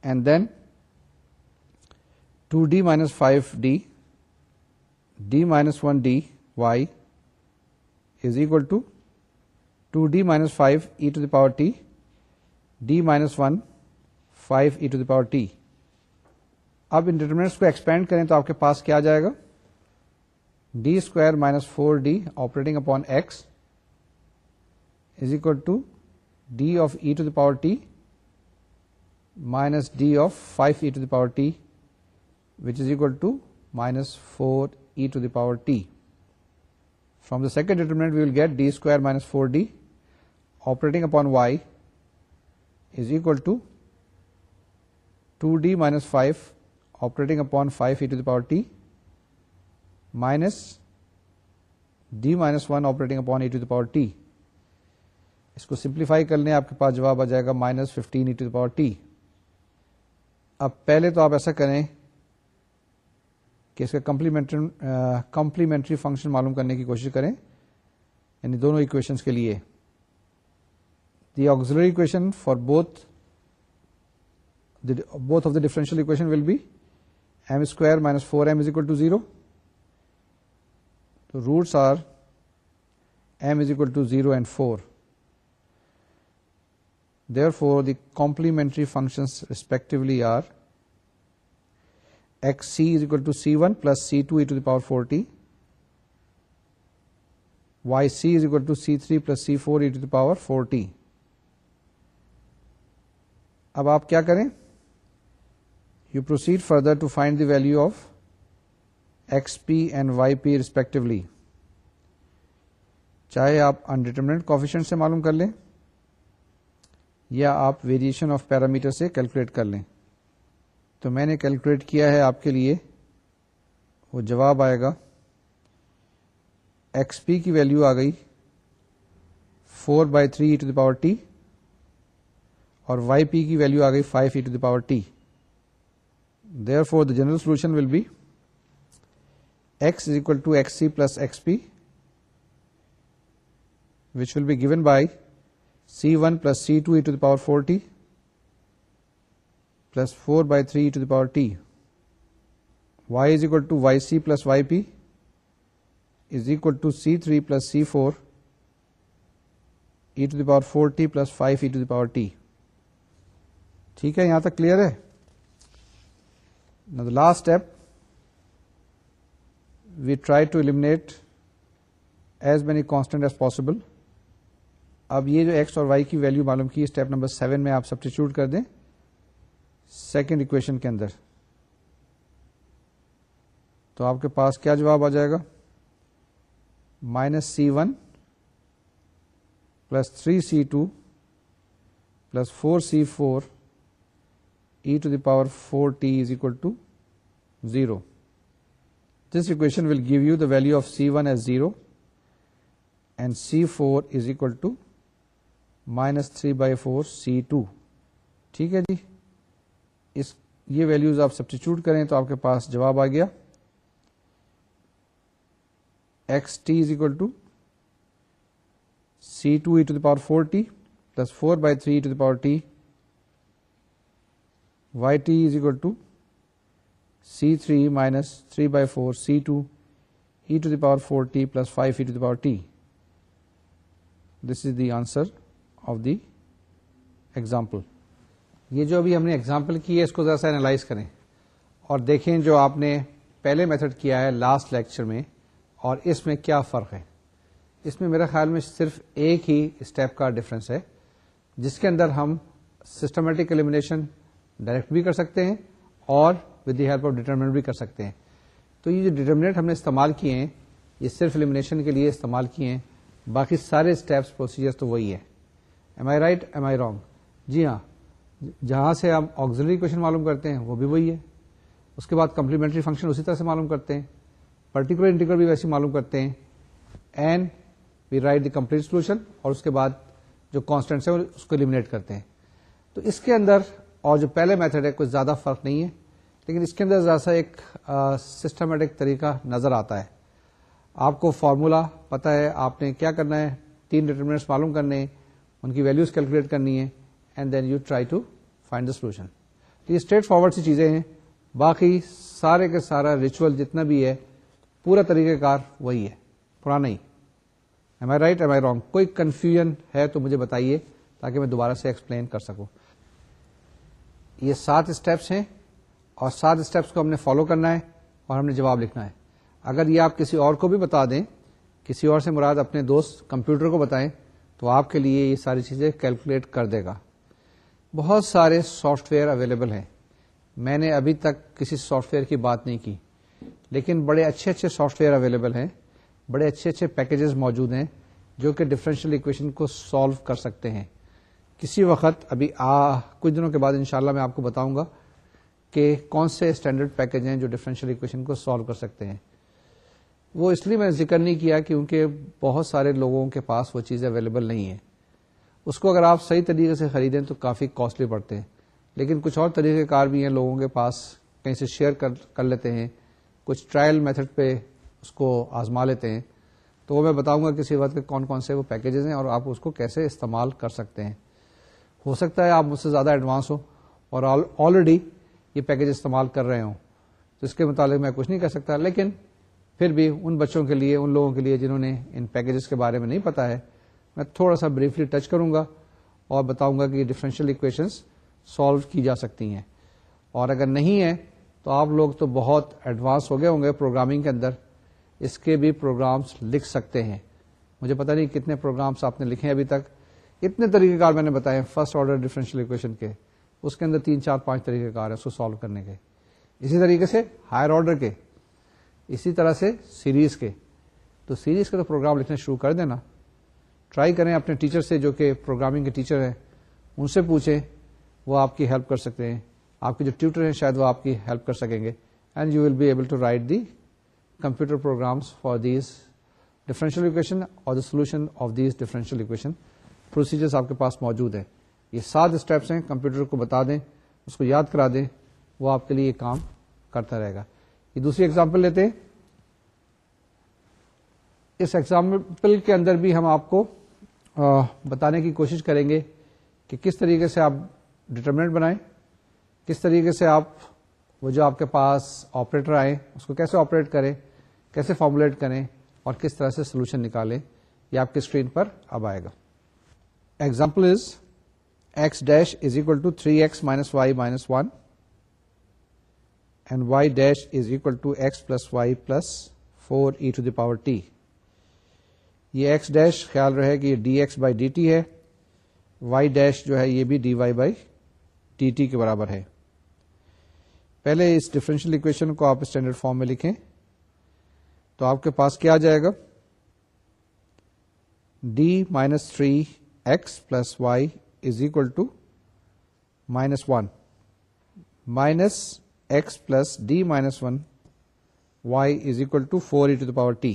and then two D minus five D D minus one D Y is equal to two D minus five E to the power T D minus one five E to the power T اب ان ڈیٹرمنٹس کو ایکسپینڈ کریں تو آپ کے پاس کیا جائے گا D square minus four D operating upon X is equal to D of E to the power T minus D of five E to the power T which is equal to minus four E to the power T from the second determinant we will get D square minus four D operating upon Y is equal to two D minus five operating upon five to the power T minus D minus one operating upon E to the power T اس کو سمپلیفائی کر لیں آپ کے پاس جواب آ جائے گا minus fifteen e to power t اب پہلے تو آپ ایسا کریں کہ اس کا کمپلیمنٹری کمپلیمنٹری فنکشن معلوم کرنے کی کوشش کریں یعنی دونوں کے لیے the auxiliary equation for both both of the differential equation will be m square minus four m is equal to zero تو roots are m is equal to zero and for therefore the complementary functions respectively are x c is equal to c one plus c two e to the power four t y c is equal to c three plus c four e to the power four t اب آپ کیا کریں you proceed further to find the value of x p and y p respectively چاہے آپ انڈیٹرمنٹ کوفیشنٹ سے معلوم کر لیں یا آپ ویریشن آف پیرامیٹر سے کیلکولیٹ کر لیں تو میں نے کیلکولیٹ کیا ہے آپ کے لیے وہ جواب آئے گا ایکس پی کی ویلو آ گئی four by three e to the power t اور وائی پی کی ویلو آ گئی five e to the power t therefore the general solution will be x is equal to x c plus x p which will be given by c one plus c two e to the power four t plus four by three to the power t y is equal to y c plus y p is equal to c three plus c four e to the power four t plus five e to the power t ٹھیک ہے یہاں تک کلیئر ہے the last step we try to eliminate as many constant as possible اب یہ جو ایکس اور وائی کی ویلو معلوم کی اسٹیپ نمبر سیون میں آپ سبٹ کر دیں سیکنڈ اکویشن کے اندر تو آپ کے پاس کیا جواب آ جائے گا minus c one plus three c two plus four c four e to the power 4t is equal to 0. This equation will give you the value of c1 as 0 and c4 is equal to minus 3 by 4 c2. ٹھیک ہے جی اس یہ ویلیوز آپ سبسٹیچیوٹ کریں تو آپ کے پاس جواب آ گیا x t is equal to c two e to power four t plus four by three to the power t y t equal to c three minus three by four c two e to the power four t plus five e to the power t this is the answer of the example یہ جو ابھی ہم نے ایگزامپل کی ہے اس کو ذرا سا اینالائز کریں اور دیکھیں جو آپ نے پہلے میتھڈ کیا ہے لاسٹ لیکچر میں اور اس میں کیا فرق ہے اس میں میرے خیال میں صرف ایک ہی اسٹیپ کا ڈفرنس ہے جس کے اندر ہم سسٹمیٹک ایلیمنیشن ڈائریکٹ بھی کر سکتے ہیں اور with the help of determinant بھی کر سکتے ہیں تو یہ جو ڈیٹرمنٹ ہم نے استعمال کیے ہیں یہ صرف المنیشن کے لیے استعمال کیے ہیں باقی سارے اسٹیپس پروسیجر تو وہی ہے am I right am I wrong جی ہاں جہاں سے ہم آگزری کوشچن معلوم کرتے ہیں وہ بھی وہی ہے اس کے بعد کمپلیمنٹری فنکشن اسی طرح سے معلوم کرتے ہیں پرٹیکولر انٹیگر بھی ویسے معلوم کرتے ہیں and we write the complete solution اور اس کے بعد جو کانسٹنٹس ہیں اس کو المینیٹ کرتے ہیں تو اس کے اندر اور جو پہلے میتھڈ ہے کچھ زیادہ فرق نہیں ہے لیکن اس کے اندر ذرا سا ایک سسٹمیٹک طریقہ نظر آتا ہے آپ کو فارمولا پتا ہے آپ نے کیا کرنا ہے تین ڈٹرمنٹس معلوم کرنے ہیں ان کی ویلیوز کیلکولیٹ کرنی ہے and then you try to find the solution تو یہ اسٹریٹ فارورڈ سی چیزیں ہیں باقی سارے کے سارا ریچول جتنا بھی ہے پورا طریقہ کار وہی ہے پرانا ہی am I right am I wrong کوئی کنفیوژن ہے تو مجھے بتائیے تاکہ میں دوبارہ سے ایکسپلین کر سکوں یہ سات اسٹیپس ہیں اور سات اسٹیپس کو ہم نے فالو کرنا ہے اور ہم نے جواب لکھنا ہے اگر یہ آپ کسی اور کو بھی بتا دیں کسی اور سے مراد اپنے دوست کمپیوٹر کو بتائیں تو آپ کے لیے یہ ساری چیزیں کیلکولیٹ کر دے گا بہت سارے سافٹ ویئر اویلیبل ہیں میں نے ابھی تک کسی سافٹ ویئر کی بات نہیں کی لیکن بڑے اچھے اچھے سافٹ ویئر اویلیبل ہیں بڑے اچھے اچھے پیکیجز موجود ہیں جو کہ ڈفرینشیل اکویشن کو سالو کر سکتے ہیں کسی وقت ابھی آ کچھ دنوں کے بعد انشاءاللہ میں آپ کو بتاؤں گا کہ کون سے اسٹینڈرڈ پیکج ہیں جو ڈفرینشیل اکویشن کو سالو کر سکتے ہیں وہ اس لیے میں ذکر نہیں کیا کیونکہ بہت سارے لوگوں کے پاس وہ چیز اویلیبل نہیں ہے اس کو اگر آپ صحیح طریقے سے خریدیں تو کافی کاسٹلی پڑتے ہیں لیکن کچھ اور طریقے کار بھی ہیں لوگوں کے پاس کہیں سے شیئر کر کر لیتے ہیں کچھ ٹرائل میتھڈ پہ اس کو آزما لیتے ہیں تو وہ میں بتاؤں گا کسی وقت کے کون کون سے وہ پیکیجز ہیں اور آپ اس کو کیسے استعمال کر سکتے ہیں ہو سکتا ہے آپ مجھ سے زیادہ ایڈوانس ہو اور آلریڈی یہ پیکج استعمال کر رہے ہوں تو اس کے متعلق میں کچھ نہیں کر سکتا لیکن پھر بھی ان بچوں کے لیے ان لوگوں کے لیے جنہوں نے ان پیکجز کے بارے میں نہیں پتا ہے میں تھوڑا سا بریفلی ٹچ کروں گا اور بتاؤں گا کہ یہ ڈفرینشیل اکویشنس سالو کی جا سکتی ہیں اور اگر نہیں ہے تو آپ لوگ تو بہت ایڈوانس ہو گئے ہوں گے پروگرامنگ کے اندر اس کے بھی پروگرامس لکھ سکتے ہیں مجھے پتا نہیں کتنے پروگرامس آپ نے لکھے ہیں ابھی تک اتنے طریقہ کار میں نے بتایا فرسٹ آرڈر ڈیفرنشیل اکویشن کے اس کے اندر تین چار پانچ طریقہ کار ہیں اس کو سالو کرنے کے اسی طریقے سے ہائر آرڈر کے اسی طرح سے سیریز کے تو سیریز کا تو پروگرام لکھنا شروع کر دینا ٹرائی کریں اپنے ٹیچر سے جو کہ پروگرامنگ کے ٹیچر ہیں ان سے پوچھیں وہ آپ کی ہیلپ کر سکتے ہیں آپ کے جو ٹیوٹر ہیں شاید وہ آپ کی ہیلپ کر سکیں گے and you will be able to write the computer programs for these differential equation اور the solution of these differential equation procedures آپ کے پاس موجود ہیں یہ سات اسٹیپس ہیں کمپیوٹر کو بتا دیں اس کو یاد کرا دیں وہ آپ کے لیے یہ کام کرتا رہے گا یہ دوسری ایگزامپل لیتے ہیں اس ایگزامپل کے اندر بھی ہم آپ کو بتانے کی کوشش کریں گے کہ کس طریقے سے آپ ڈٹرمنٹ بنائیں کس طریقے سے آپ وہ جو آپ کے پاس آپریٹر آئیں اس کو کیسے آپریٹ کریں کیسے فارمولیٹ کریں اور کس طرح سے سولوشن نکالیں یہ آپ کی اسکرین پر اب آئے گا example is x dash is equal to three x minus y minus one and y dash is to to plus plus y plus four to the power t یہ ڈیش خیال رہے کہ یہ d x by d t ہے وائی ڈیش جو ہے یہ بھی d y by d t کے برابر ہے پہلے اس ڈفرینشیل اکویشن کو آپ اسٹینڈرڈ فارم میں لکھیں تو آپ کے پاس کیا آ جائے گا d minus three x plus y is equal to minus one minus x plus d minus one y is equal to four e to the power t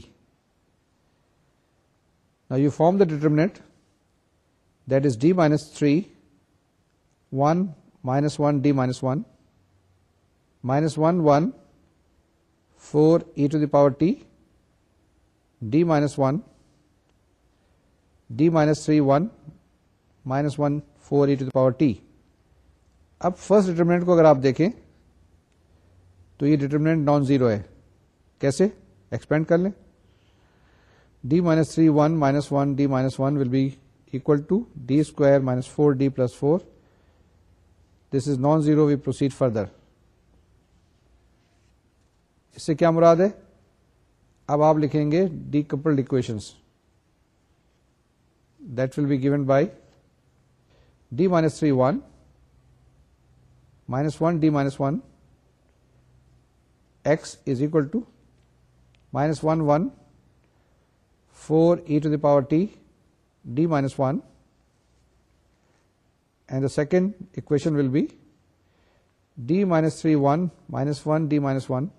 نا you form the determinant that is d minus three one minus one d minus one minus one one four e to the power t minus one d minus three one minus one four e to the power t اب فرسٹ ڈیٹرمنٹ کو اگر آپ دیکھیں تو یہ ڈیٹرمنٹ نان زیرو ہے کیسے ایکسپینڈ کر لیں d minus three one minus one d minus one will be equal to d square minus four d plus four this is non zero we proceed further اس سے کیا مراد ہے اب آپ لکھیں گے the coupled equations that will be given by d minus 3, 1, minus 1, d minus 1, x is equal to minus 1, 1, 4 e to the power t, d minus 1, and the second equation will be d minus 3, 1, minus 1, d minus 1,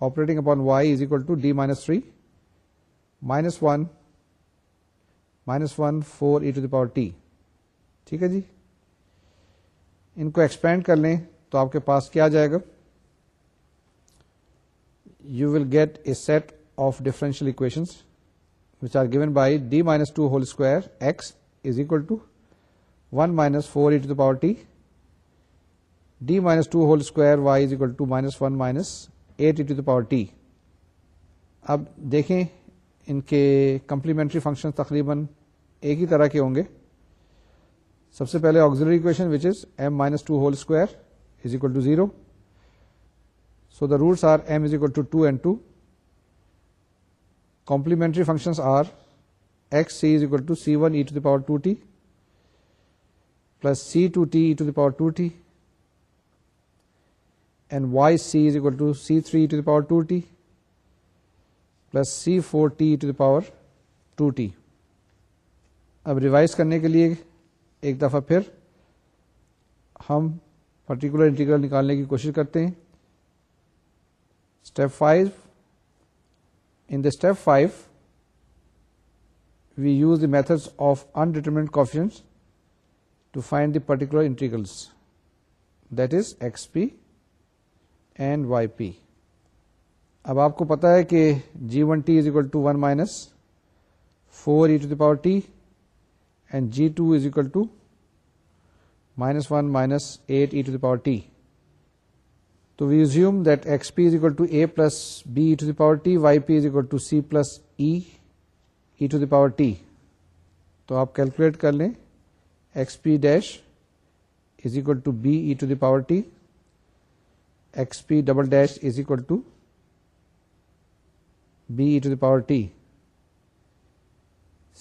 operating upon y is equal to d minus 3, minus 1, 4 e to the power t. ٹھیک ہے جی ان کو ایکسپینڈ کر لیں تو آپ کے پاس کیا جائے گا you will get a set of differential equation which are given by d minus two whole square x is equal to one minus four eight the power t d minus two whole square y is equal to minus one minus eight to the power t اب دیکھیں ان کے کمپلیمنٹری فنکشن تقریباً ایک ہی طرح کے ہوں گے سب سے پہلے auxiliary equation which is m minus two whole square is equal to zero so the roots are are m is is equal equal to to two two two two and complementary functions x c c one e the power t plus c two t e to the power two t and y c is equal to c three to the power two t plus c four t to the power two t اب ریوائز کرنے کے لیے ایک دفعہ پھر ہم پرٹیکولر انٹیگرل نکالنے کی کوشش کرتے ہیں step five step five we use the method of undetermined coefficient to find the particular integrals that is x p and y p اب آپ کو پتا ہے کہ g one t is equal to one minus four e to the power t and g two is equal to minus one minus eight e to the power t تو we that x p is equal to a plus b to the power t y p is equal to c plus e to power t تو آپ کیلکولیٹ کر لیں x p dash is equal to b e to the power t x p double dash is equal to b e to the power t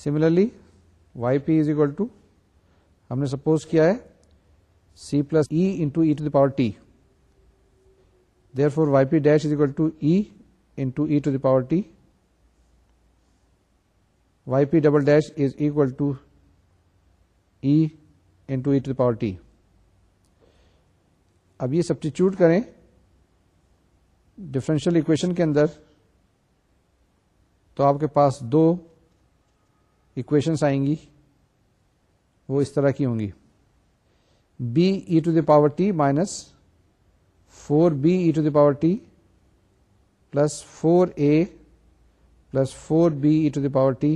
similarly y p is equal to ہم نے سپوز کیا ہے c plus e into e to the power t therefore y p dash is equal to e e into to the power t y p double dash is equal to e into e to the power t اب یہ سبسٹیچیوٹ کریں ڈفرینشیل اکویشن کے اندر تو آپ کے پاس دو اکویشنس آئیں گی وہ اس طرح کی ہوں گی b e to the power t minus four b e to the power t plus four a plus four b e to the power t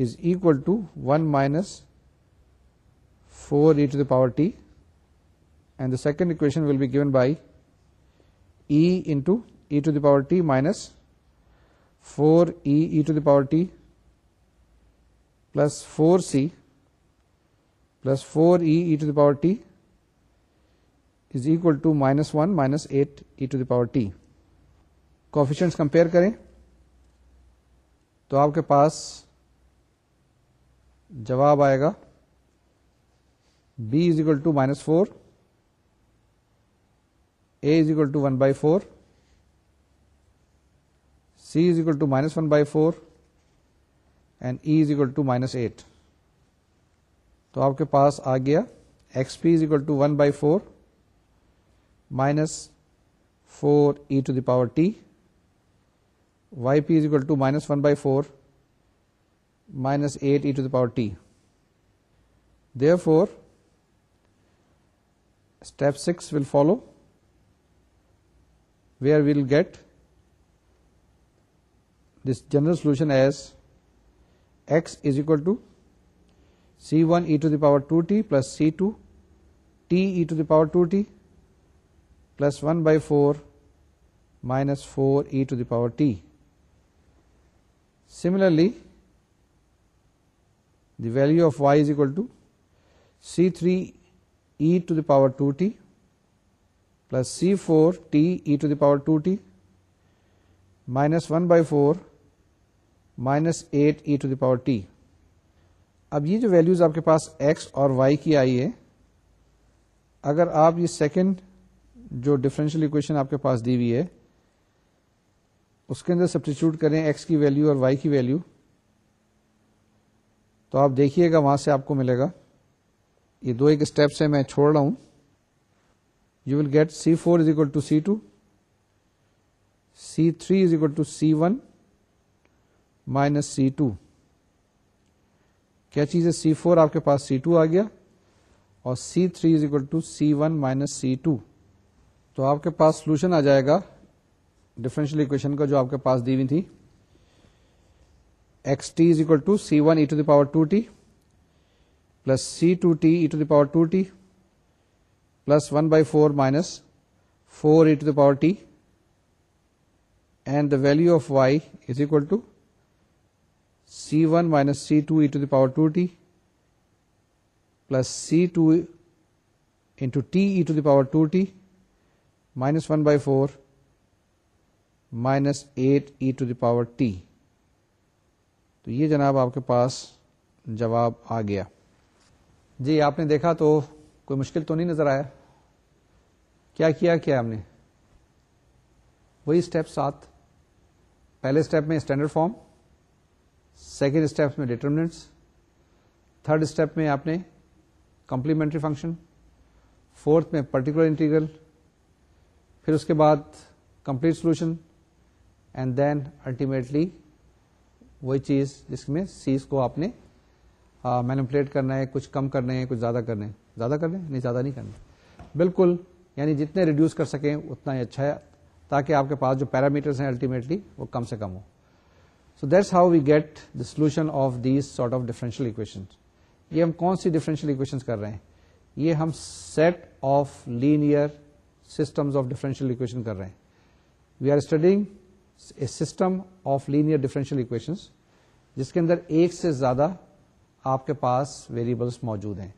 is equal to one minus four e to the power t and the second equation will be given by e into e to the power t minus four e to the power t plus four c plus four e to the power t is equal to minus one minus eight e to the power t coefficient compare کریں تو آپ کے پاس جواب آئے گا b is equal to minus four a is equal to one by four c is equal to minus one by four equal to minus eight تو آپ کے پاس آ گیا x p is equal to one by four minus four e to the power t y p is equal to minus one by four minus eight e to the power t therefore step six will follow where we'll get this general solution as x is equal to c one e to the power two t plus c two the power two t plus one by four minus four e to the power t similarly the value of y is equal to c three e to the power two t plus c four t e to the power two t minus one by four minus eight e to the power t اب یہ جو ویلوز آپ کے پاس ایکس اور وائی کی آئی ہے اگر آپ یہ سیکنڈ جو ڈفرینشیل اکویشن آپ کے پاس دی ہوئی ہے اس کے اندر سبسٹیچیوٹ کریں ایکس کی ویلو اور وائی کی ویلو تو آپ دیکھیے گا وہاں سے آپ کو ملے گا یہ دو ایک اسٹیپس ہیں میں چھوڑ رہا ہوں you will get c four is equal to c two c three is equal to c one minus c two کیا چیز ہے سی فور آپ کے پاس سی ٹو آ گیا اور C three is equal to C one minus C two تو آپ کے پاس سولوشن آ جائے گا ڈفرینشیل اکویشن کا جو آپ کے پاس دی ہوئی تھی x t is equal to C one e to the power two t plus C two t e to the power two t plus one by four minus four e to the power t and the value of y is equal to C one minus C two e to the power two t plus C two into t e to the power two t minus one by four minus eight E to the power T تو یہ جناب آپ کے پاس جواب آ گیا جی آپ نے دیکھا تو کوئی مشکل تو نہیں نظر آیا کیا کیا کیا ہم نے وہی اسٹیپ ساتھ پہلے اسٹیپ میں اسٹینڈرڈ فارم سیکنڈ اسٹیپ میں ڈیٹرمنٹس تھرڈ اسٹیپ میں آپ نے کمپلیمنٹری فنکشن فورتھ میں پرٹیکولر انٹیگرل پھر اس کے بعد complete solution and then ultimately وہی چیز جس میں سیز کو آپ نے مینپولیٹ کرنا ہے کچھ کم کرنا ہے کچھ زیادہ کرنے ہے زیادہ کرنے نہیں زیادہ نہیں کرنا بالکل یعنی جتنے ریڈیوس کر سکیں اتنا ہی اچھا ہے تاکہ آپ کے پاس جو پیرامیٹرس ہیں الٹیمیٹلی وہ کم سے کم ہو so that's how we get the solution of these sort of differential equation یہ ہم کون سی ڈیفرنشیل اکویشن کر رہے ہیں یہ ہم set of linear systems of layer equation کر رہے ہیں we are studying a system of linear differential equation جس کے اندر ایک سے زیادہ آپ کے پاس ویریبلس موجود ہیں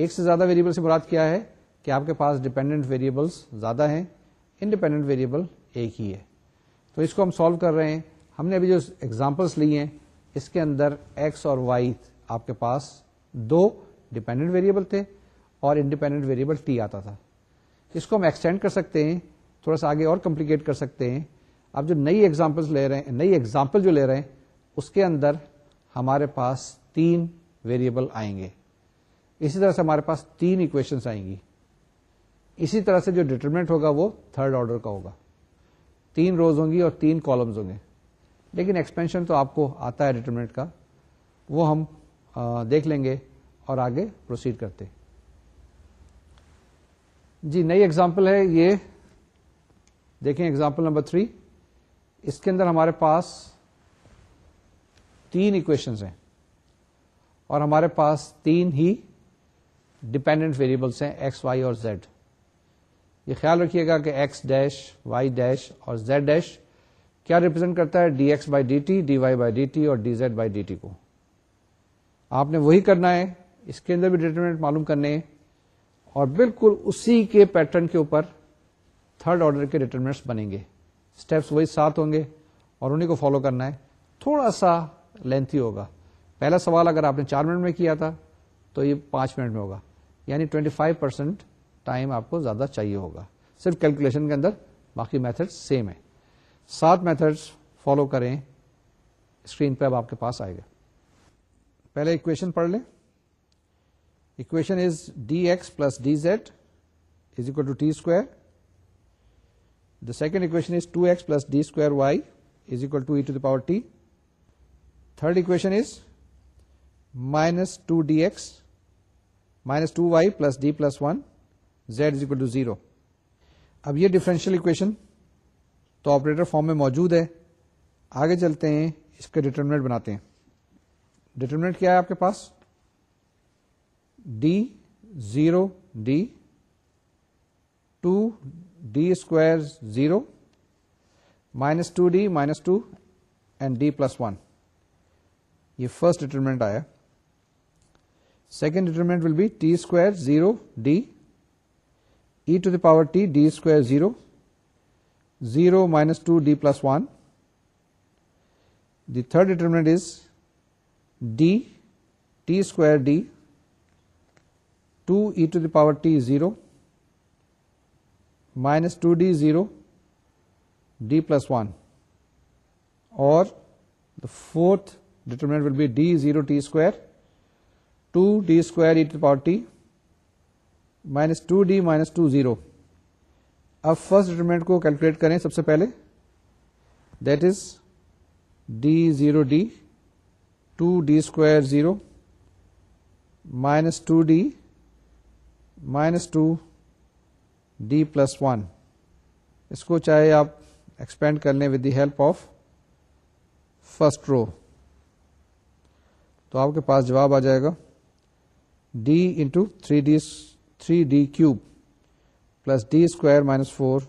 ایک سے زیادہ ویریبل سے مراد کیا ہے کہ آپ کے پاس ڈپینڈنٹ ویریبلس زیادہ ہیں انڈیپینڈنٹ ویریبل ایک ہی ہے تو اس کو ہم سالو کر رہے ہیں ہم نے ابھی جو ایگزامپلس لی ہیں اس کے اندر ایکس اور وائی آپ کے پاس دو ڈپینڈنٹ ویریبل تھے اور انڈیپینڈنٹ ویریبل ٹی آتا تھا اس کو ہم ایکسٹینڈ کر سکتے ہیں تھوڑا سا آگے اور کمپلیکیٹ کر سکتے ہیں آپ جو نئی ایگزامپلس لے رہے ہیں نئی ایگزامپل جو لے رہے ہیں اس کے اندر ہمارے پاس تین ویریبل آئیں گے اسی طرح سے ہمارے پاس تین اکویشنس آئیں گی اسی طرح سے جو ڈٹرمنٹ ہوگا وہ تھرڈ آرڈر کا ہوگا تین روز ہوں گی اور تین کالمز ہوں گے لیکن ایکسپینشن تو آپ کو آتا ہے ریٹرمنٹ کا وہ ہم دیکھ لیں گے اور آگے پروسیڈ کرتے جی نئی ایگزامپل ہے یہ دیکھیں ایگزامپل نمبر تھری اس کے اندر ہمارے پاس تین اکویشنز ہیں اور ہمارے پاس تین ہی ڈپینڈنٹ ویریبلس ہیں ایکس وائی اور زیڈ یہ خیال رکھیے گا کہ ایکس ڈیش وائی ڈیش اور زیڈ ڈیش کیا ریپرزینٹ کرتا ہے d x by d t d y by d t اور d d z by t کو آپ نے وہی کرنا ہے اس کے اندر بھی ڈیٹرمنٹ معلوم کرنے اور بالکل اسی کے پیٹرن کے اوپر تھرڈ آرڈر کے ڈیٹرمنٹس بنیں گے اسٹیپس وہی ساتھ ہوں گے اور انہیں کو فالو کرنا ہے تھوڑا سا لینتھی ہوگا پہلا سوال اگر آپ نے چار منٹ میں کیا تھا تو یہ پانچ منٹ میں ہوگا یعنی ٹوینٹی فائیو پرسینٹ ٹائم آپ کو زیادہ چاہیے ہوگا صرف کیلکولیشن کے اندر باقی میتھڈ سیم ہے سات میتھڈس فالو کریں اسکرین پہ اب آپ کے پاس آئے گا پہلے اکویشن پڑھ لیں equation is d x plus d z is equal to t square the second equation is two x plus d square y is equal to e to the power t third equation is minus two d x minus two y plus d plus one z is equal to zero اب یہ ڈیفرینشیل اکویشن تو آپریٹر فارم میں موجود ہے آگے چلتے ہیں اس کے ڈٹرمنٹ بناتے ہیں ڈٹرمنٹ کیا ہے آپ کے پاس d zero d two d square zero minus two d minus two and d plus one یہ فرسٹ ڈٹرمنٹ آیا second determinant will be t square zero d e to the power t d square zero 0 minus 2d plus 1. The third determinant is d, t square d, 2 e to the power t 0 minus 2d 0 d plus 1, or the fourth determinant will be d 0 t square 2 d square e to the power t minus 2d minus 2 0 اب فرسٹ ڈیٹرمنٹ کو کیلکولیٹ کریں سب سے پہلے that is d zero d two d square zero minus two d minus two d plus one اس کو چاہے آپ ایکسپینڈ کر لیں with the help of first row تو آپ کے پاس جواب آ جائے گا d into three D three D cube plus D square minus four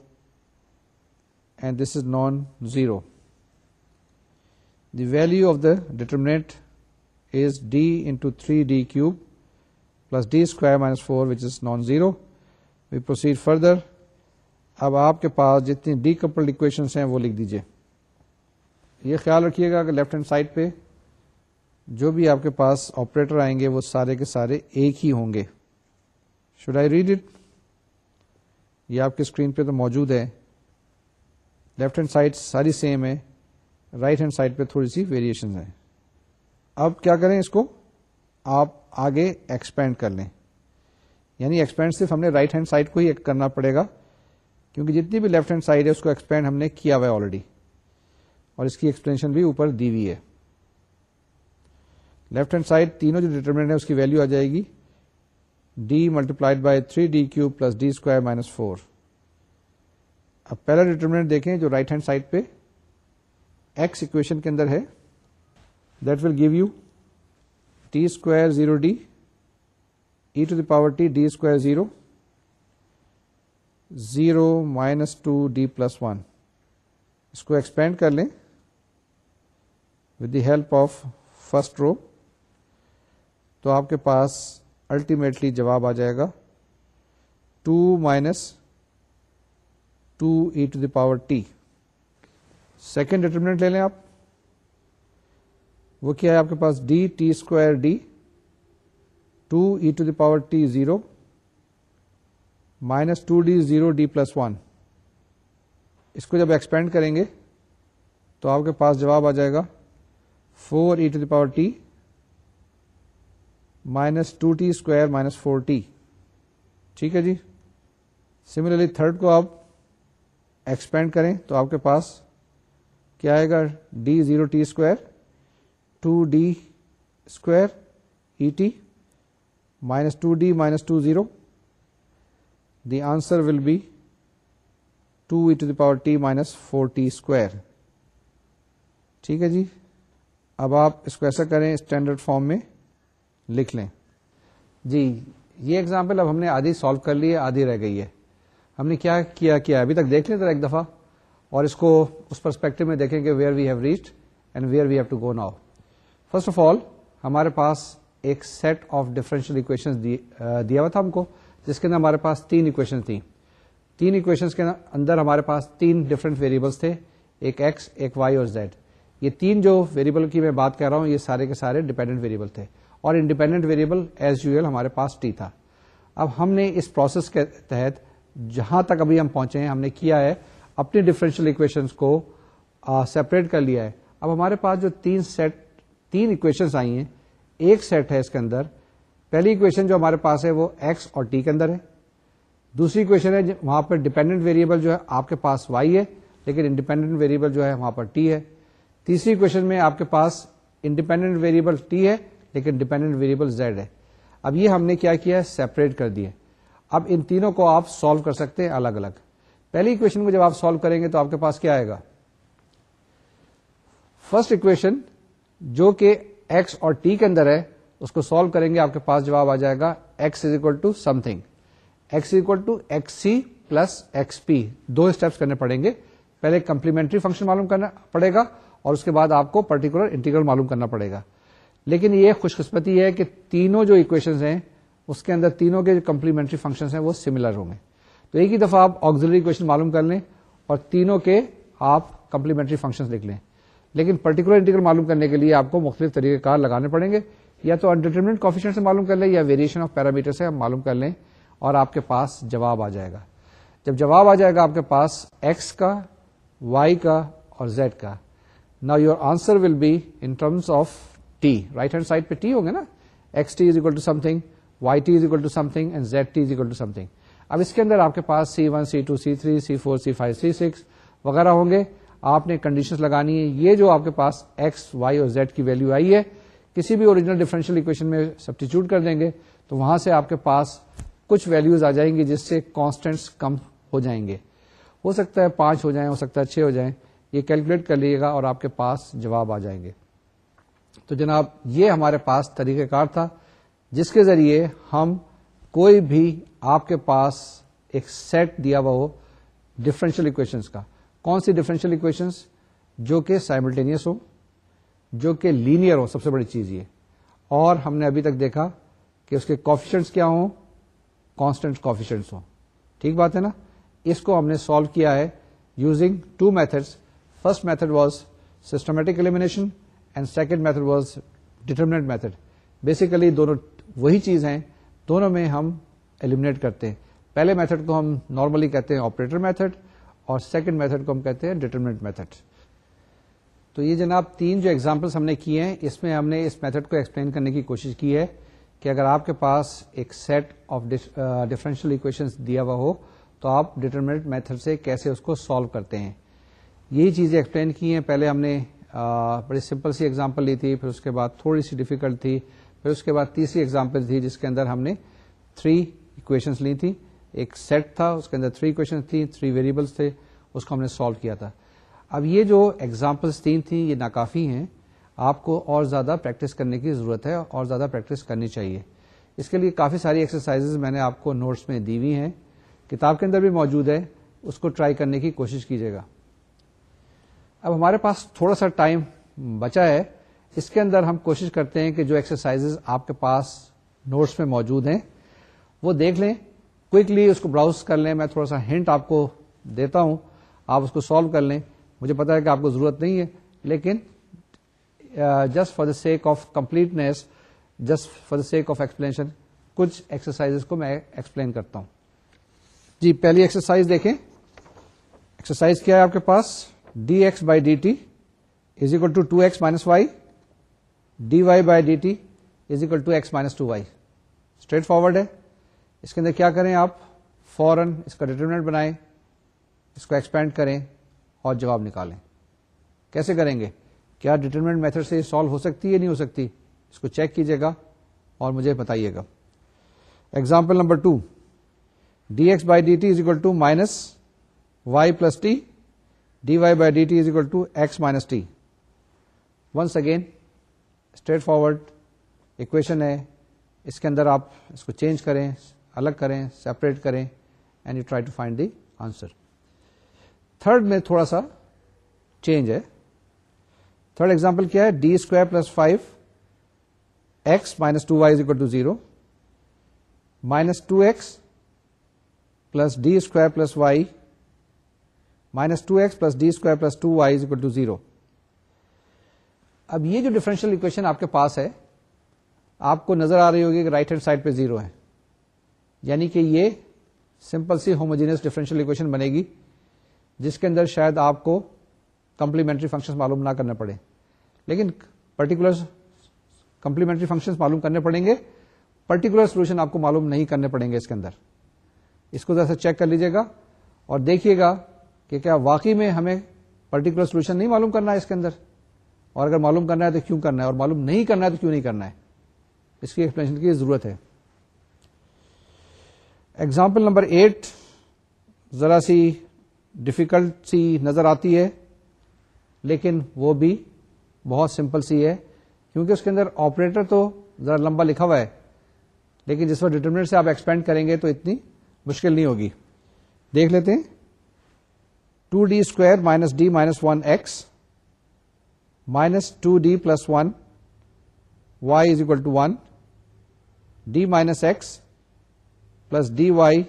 and this is non zero the value of the determinant is D into three D cube plus d square minus four which is non zero we proceed further اب آپ کے پاس جتنی ڈی کپلڈ اکویشنس ہیں وہ لکھ دیجیے یہ خیال رکھیے گا کہ لیفٹ ہینڈ سائڈ پہ جو بھی آپ کے پاس آپریٹر آئیں گے وہ سارے کے سارے ایک ہی ہوں گے شوڈ آئی ریڈ اٹ یہ آپ کی اسکرین پہ تو موجود ہے لیفٹ ہینڈ سائڈ ساری سیم ہے رائٹ ہینڈ سائڈ پہ تھوڑی سی ویریشن ہے اب کیا کریں اس کو آپ آگے ایکسپینڈ کر لیں یعنی ایکسپینڈ صرف ہم نے رائٹ ہینڈ سائڈ کو ہی کرنا پڑے گا کیونکہ جتنی بھی لیفٹ ہینڈ سائڈ ہے اس کو ایکسپینڈ ہم نے کیا ہوا ہے آلریڈی اور اس کی ایکسپلینشن بھی اوپر دی ہوئی ہے لیفٹ ہینڈ سائڈ تینوں جو ڈیٹرمنٹ ہے اس کی ویلو آ جائے گی d multiplied by three d cube plus d square minus four اب پہلا ڈیٹرمنٹ دیکھیں جو رائٹ ہینڈ سائڈ پہ ایکس اکویشن کے اندر ہے that will give you t square zero d e to the power t d square zero zero minus two d plus one اس کو ایکسپینڈ کر لیں with the help of first row تو آپ کے پاس الٹیمیٹلی جواب آ جائے گا two minus two e to the power t second determinant لے لیں آپ وہ کیا ہے آپ کے پاس d t square d two e to the power t zero minus two d zero d plus one اس کو جب ایکسپینڈ کریں گے تو آپ کے پاس جواب آ جائے گا four e to the power t minus two t square minus four t ٹھیک ہے جی سملرلی تھرڈ کو آپ ایکسپینڈ کریں تو آپ کے پاس کیا آئے گا d zero t square two d square e t minus two d minus two zero the answer will be two e to the power t minus four t square ٹھیک ہے جی اب آپ اس کو ایسا کریں اسٹینڈرڈ فارم میں لکھ لیں جی یہ اگزامپل اب ہم نے آدھی سالو کر لی ہے آدھی رہ گئی ہے ہم نے کیا کیا کیا ابھی تک دیکھ لیں ذرا ایک دفعہ اور اس کو اس پرسپیکٹو میں دیکھیں کہ where we have reached and where we have to go now first of all ہمارے پاس ایک سیٹ آف اکویشن دیا ہوا تھا ہم کو جس کے اندر ہمارے پاس تین اکویشن تھیں تین اکویشن کے اندر ہمارے پاس تین ڈفرینٹ ویریبلس تھے ایک ایکس ایک وائی اور زیڈ یہ تین جو ویریبل کی میں بات کر رہا ہوں یہ سارے کے سارے ڈیپینڈنٹ ویریبل تھے اور independent variable as you L ہمارے پاس ٹی تھا اب ہم نے اس پروسیس کے تحت جہاں تک ابھی ہم پہنچے ہیں ہم نے کیا ہے اپنی ڈفرینشیل اکویشن کو سیپریٹ کر لیا ہے اب ہمارے پاس جو تین سیٹ تین اکویشن آئی ہیں ایک سیٹ ہے اس کے اندر پہلی اکویشن جو ہمارے پاس ہے وہ ایکس اور ٹی کے اندر ہے دوسری اکویشن ہے وہاں پر ڈیپینڈنٹ ویریبل جو ہے آپ کے پاس وائی ہے لیکن انڈیپینڈنٹ ویریبل جو ہے وہاں پر ٹی ہے تیسری اکویشن میں آپ کے پاس انڈیپینڈنٹ ویریبل ٹی ہے لیکن ڈیپینڈنٹ ویریبل زیڈ ہے اب یہ ہم نے کیا کیا ہے سیپریٹ کر دیے اب ان تینوں کو آپ سالو کر سکتے ہیں الگ الگ پہلی اکویشن کو جب آپ سالو کریں گے تو آپ کے پاس کیا آئے گا فرسٹ اکویشن جو کہ ایکس اور ٹی کے اندر ہے اس کو سالو کریں گے آپ کے پاس جواب آ جائے گا x is equal to something x equal to x c plus x p do steps کرنے پڑیں گے پہلے کمپلیمنٹری فنکشن معلوم کرنا پڑے گا اور اس کے بعد آپ کو پرٹیکولر انٹیگرل معلوم کرنا پڑے گا لیکن یہ خوش قسمتی ہے کہ تینوں جو اکویشن ہیں اس کے اندر تینوں کے جو کمپلیمنٹری فنکشن ہیں وہ سملر ہوں گے تو ایک ہی دفعہ آپ آگزری اکویشن معلوم کر لیں اور تینوں کے آپ کمپلیمنٹری فنکشن لیں لیکن پرٹیکولر معلوم کرنے کے لیے آپ کو مختلف طریقہ کار لگانے پڑیں گے یا تو انڈیٹرمنٹ کوفیشن سے معلوم کر لیں یا ویریشن آف پیرامیٹر سے معلوم کر لیں اور آپ کے پاس جواب آ جائے گا جب جواب آ جائے گا آپ کے پاس ایکس کا وائی کا اور زیڈ کا نا your answer will be in terms of t right hand side پہ ٹی ہوں گے نا x t is equal to something y t is equal to something and z t is equal to something اب اس کے اندر آپ کے پاس C one C two C three C four C five C six وغیرہ ہوں گے آپ نے کنڈیشن لگانی ہے یہ جو آپ کے پاس ایکس وائی اور زیڈ کی ویلو آئی ہے کسی بھی اوریجنل ڈیفرنشیل اکویشن میں سبسٹیچیوٹ کر دیں گے تو وہاں سے آپ کے پاس کچھ ویلوز آ جائیں گی جس سے کانسٹینٹ کم ہو جائیں گے ہو سکتا ہے پانچ ہو جائیں ہو سکتا ہے چھ ہو جائیں یہ کیلکولیٹ کر لیے گا اور آپ کے پاس جواب آ جائیں گے تو جناب یہ ہمارے پاس طریقہ کار تھا جس کے ذریعے ہم کوئی بھی آپ کے پاس ایک سیٹ دیا ہوا ہو ڈفرینشیل اکویشنس کا کون سی ڈفرینشیل اکویشنس جو کہ سائملٹینئس ہو جو کہ لینئر ہو سب سے بڑی چیز یہ اور ہم نے ابھی تک دیکھا کہ اس کے کافیشنٹس کیا ہوں کانسٹنٹ کافیشنٹس ہوں ٹھیک بات ہے نا اس کو ہم نے سالو کیا ہے using two methods first method was systematic elimination and second method was determinant method basically دونوں وہی چیز ہیں دونوں میں ہم ایلیمنیٹ کرتے ہیں پہلے میتھڈ کو ہم نارملی کہتے ہیں آپریٹر میتھڈ اور سیکنڈ میتھڈ کو ہم کہتے ہیں ڈیٹرمنٹ میتھڈ تو یہ جناب تین جو ایگزامپلس ہم نے کیے ہیں اس میں ہم نے اس میتھڈ کو ایکسپلین کرنے کی کوشش کی ہے کہ اگر آپ کے پاس ایک سیٹ آف ڈیفرنشل اکویشن دیا ہوا ہو تو آپ ڈیٹرمنٹ میتھڈ سے کیسے اس کو سالو کرتے ہیں یہی چیزیں ایکسپلین کی ہیں پہلے ہم نے بڑی سمپل سی ایگزامپل لی تھی پھر اس کے بعد تھوڑی سی ڈیفیکلٹ تھی پھر اس کے بعد تیسری ایگزامپل تھی جس کے اندر ہم نے تھری اکویشنس لی تھی ایک سیٹ تھا اس کے اندر تھری اکویشن تھیں تھری ویریبلس تھے اس کو ہم نے سالو کیا تھا اب یہ جو ایگزامپلس تین تھیں یہ ناکافی ہیں آپ کو اور زیادہ پریکٹس کرنے کی ضرورت ہے اور زیادہ پریکٹس کرنی چاہیے اس کے لیے کافی ساری ایکسرسائز میں نے آپ کو نوٹس میں دی ہوئی ہیں کتاب کے اندر بھی موجود ہے اس کو ٹرائی کرنے کی کوشش کیجیے گا اب ہمارے پاس تھوڑا سا ٹائم بچا ہے اس کے اندر ہم کوشش کرتے ہیں کہ جو ایکسرسائز آپ کے پاس نوٹس میں موجود ہیں وہ دیکھ لیں کوکلی اس کو براؤز کر لیں میں تھوڑا سا ہنٹ آپ کو دیتا ہوں آپ اس کو سالو کر لیں مجھے پتا ہے کہ آپ کو ضرورت نہیں ہے لیکن just for the sake of completeness just for the sake of explanation کچھ ایکسرسائز کو میں ایکسپلین کرتا ہوں جی پہلی ایکسرسائز دیکھیں ایکسرسائز کیا ہے آپ کے پاس d x by d t is equal to two x minus y d y by d t is equal to x minus two y straightforward ہے اس کے اندر کیا کریں آپ فوراً اس کا ڈیٹرمنٹ بنائیں اس کو ایکسپینڈ کریں اور جواب نکالیں کیسے کریں گے کیا ڈیٹرمنٹ میتھڈ سے سالو ہو سکتی ہے نہیں ہو سکتی اس کو چیک کیجیے گا اور مجھے بتائیے گا example number two d x by d t is equal to minus y plus t d y by d t two x minus t once again straightforward equation ہے اس کے اندر آپ اس کو چینج کریں الگ کریں سیپریٹ کریں and you try to find the answer third میں تھوڑا سا چینج ہے تھرڈ ایگزامپل کیا ہے d square plus five x minus two y is equal to zero minus two x plus d square plus y minus two x plus d square plus two y is equal to zero اب یہ جو ڈفرینشیل اکویشن آپ کے پاس ہے آپ کو نظر آ رہی ہوگی کہ رائٹ ہینڈ سائڈ پہ زیرو ہے یعنی کہ یہ سمپل سی ہوموجینس ڈفرینشیل اکویشن بنے گی جس کے اندر شاید آپ کو کمپلیمنٹری فنکشن معلوم نہ کرنا پڑے لیکن پرٹیکولر کمپلیمنٹری فنکشن معلوم کرنے پڑیں گے پرٹیکولر سولوشن آپ کو معلوم نہیں کرنے پڑیں گے اس کے اندر اس کو ذرا سا چیک کر لیجیے گا اور دیکھیے گا کہ کیا واقعی میں ہمیں پرٹیکولر سولوشن نہیں معلوم کرنا ہے اس کے اندر اور اگر معلوم کرنا ہے تو کیوں کرنا ہے اور معلوم نہیں کرنا ہے تو کیوں نہیں کرنا ہے اس کی ایکسپلینشن کی ضرورت ہے ایگزامپل نمبر ایٹ ذرا سی ڈفیکلٹ سی نظر آتی ہے لیکن وہ بھی بہت سمپل سی ہے کیونکہ اس کے اندر آپریٹر تو ذرا لمبا لکھا ہوا ہے لیکن جس پر ڈٹرمنٹ سے آپ ایکسپینڈ کریں گے تو اتنی مشکل نہیں ہوگی دیکھ لیتے ہیں two d square minus d minus one x minus two d plus one y is equal to one d minus x plus d y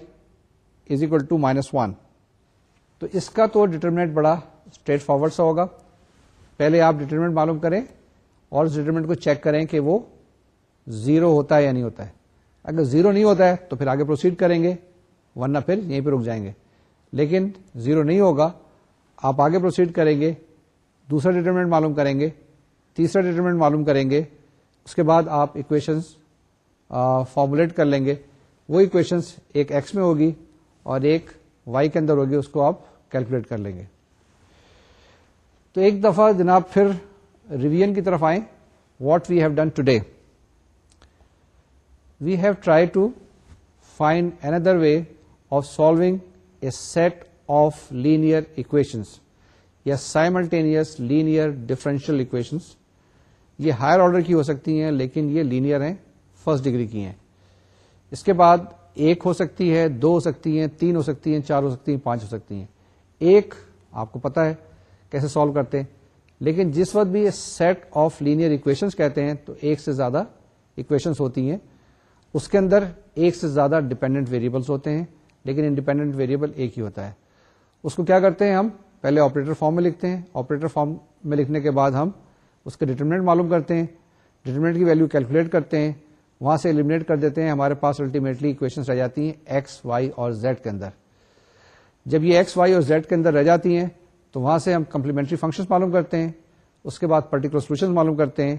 is equal to minus one تو اس کا تو ڈیٹرمنٹ بڑا اسٹریٹ فارورڈ سا ہوگا پہلے آپ ڈیٹرمنٹ معلوم کریں اور اس ڈٹرمنٹ کو چیک کریں کہ وہ زیرو ہوتا ہے یا نہیں ہوتا ہے اگر زیرو نہیں ہوتا ہے تو پھر آگے پروسیڈ کریں گے ورنہ پھر یہیں پہ رک جائیں گے لیکن زیرو نہیں ہوگا آپ آگے پروسیڈ کریں گے دوسرا ڈیٹرمنٹ معلوم کریں گے تیسرا ڈیٹرمنٹ معلوم کریں گے اس کے بعد آپ اکویشنس فارمولیٹ کر لیں گے وہ اکویشنس ایک ایکس میں ہوگی اور ایک وائی کے اندر ہوگی اس کو آپ کیلکولیٹ کر لیں گے تو ایک دفعہ جناب پھر ریویژن کی طرف آئیں what we have done today we have try to find another way of solving set of linear equations یا سائملٹینئس لینئر ڈفرینشیل اکویشنس یہ ہائر آرڈر کی ہو سکتی ہیں لیکن یہ لینئر ہیں فرسٹ ڈگری کی ہیں اس کے بعد ایک ہو سکتی ہے دو ہو سکتی ہیں تین ہو سکتی ہیں چار ہو سکتی ہیں پانچ ہو سکتی ہیں ایک آپ کو پتا ہے کیسے سالو کرتے ہیں لیکن جس وقت بھی یہ سیٹ آف لینئر اکویشنس کہتے ہیں تو ایک سے زیادہ اکویشنس ہوتی ہیں اس کے اندر ایک سے زیادہ ڈپینڈنٹ ویریبلس ہوتے ہیں لیکن انڈیپینڈنٹ ویریبل ایک ہی ہوتا ہے اس کو کیا کرتے ہیں ہم پہلے آپریٹر فارم میں لکھتے ہیں آپریٹر فارم میں لکھنے کے بعد ہم اس کے ڈیٹرمنٹ معلوم کرتے ہیں ڈٹرمنٹ کی ویلو کیلکولیٹ کرتے ہیں وہاں سے ایلیمنیٹ کر دیتے ہیں ہمارے پاس الٹیمیٹلی اکویشن رہ جاتی ہیں ایکس وائی اور زیڈ کے اندر جب یہ ایکس وائی اور زیڈ کے اندر رہ جاتی ہیں تو وہاں سے ہم کمپلیمنٹری فنکشن معلوم کرتے ہیں اس کے بعد پرٹیکولر سولوشن معلوم کرتے ہیں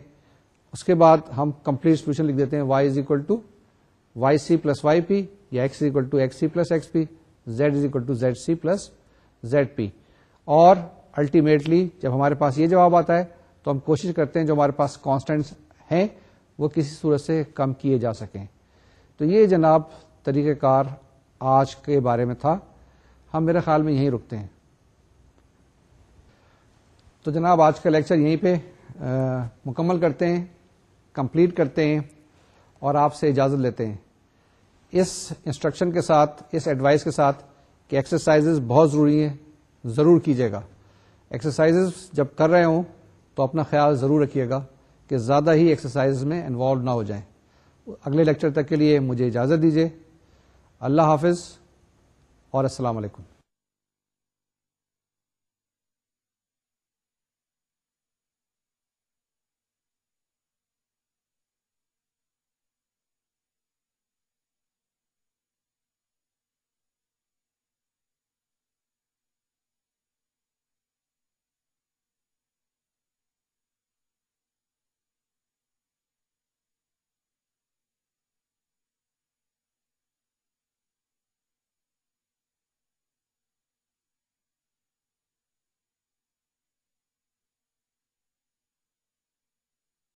اس کے بعد ہم کمپلیٹ سولوشن لکھ دیتے ہیں y is equal to y c plus y p یا x equal to x c plus x p z is equal to z c plus z p اور الٹیمیٹلی جب ہمارے پاس یہ جواب آتا ہے تو ہم کوشش کرتے ہیں جو ہمارے پاس کانسٹنٹ ہیں وہ کسی صورت سے کم کیے جا سکیں تو یہ جناب طریقہ کار آج کے بارے میں تھا ہم میرے خیال میں یہیں رکتے ہیں تو جناب آج کا لیکچر یہیں پہ مکمل کرتے ہیں کمپلیٹ کرتے ہیں اور آپ سے اجازت لیتے ہیں اس انسٹرکشن کے ساتھ اس ایڈوائس کے ساتھ کہ ایکسرسائزز بہت ضروری ہیں ضرور کیجیے گا ایکسرسائزز جب کر رہے ہوں تو اپنا خیال ضرور رکھیے گا کہ زیادہ ہی ایکسرسائز میں انوالو نہ ہو جائیں اگلے لیکچر تک کے لیے مجھے اجازت دیجیے اللہ حافظ اور السلام علیکم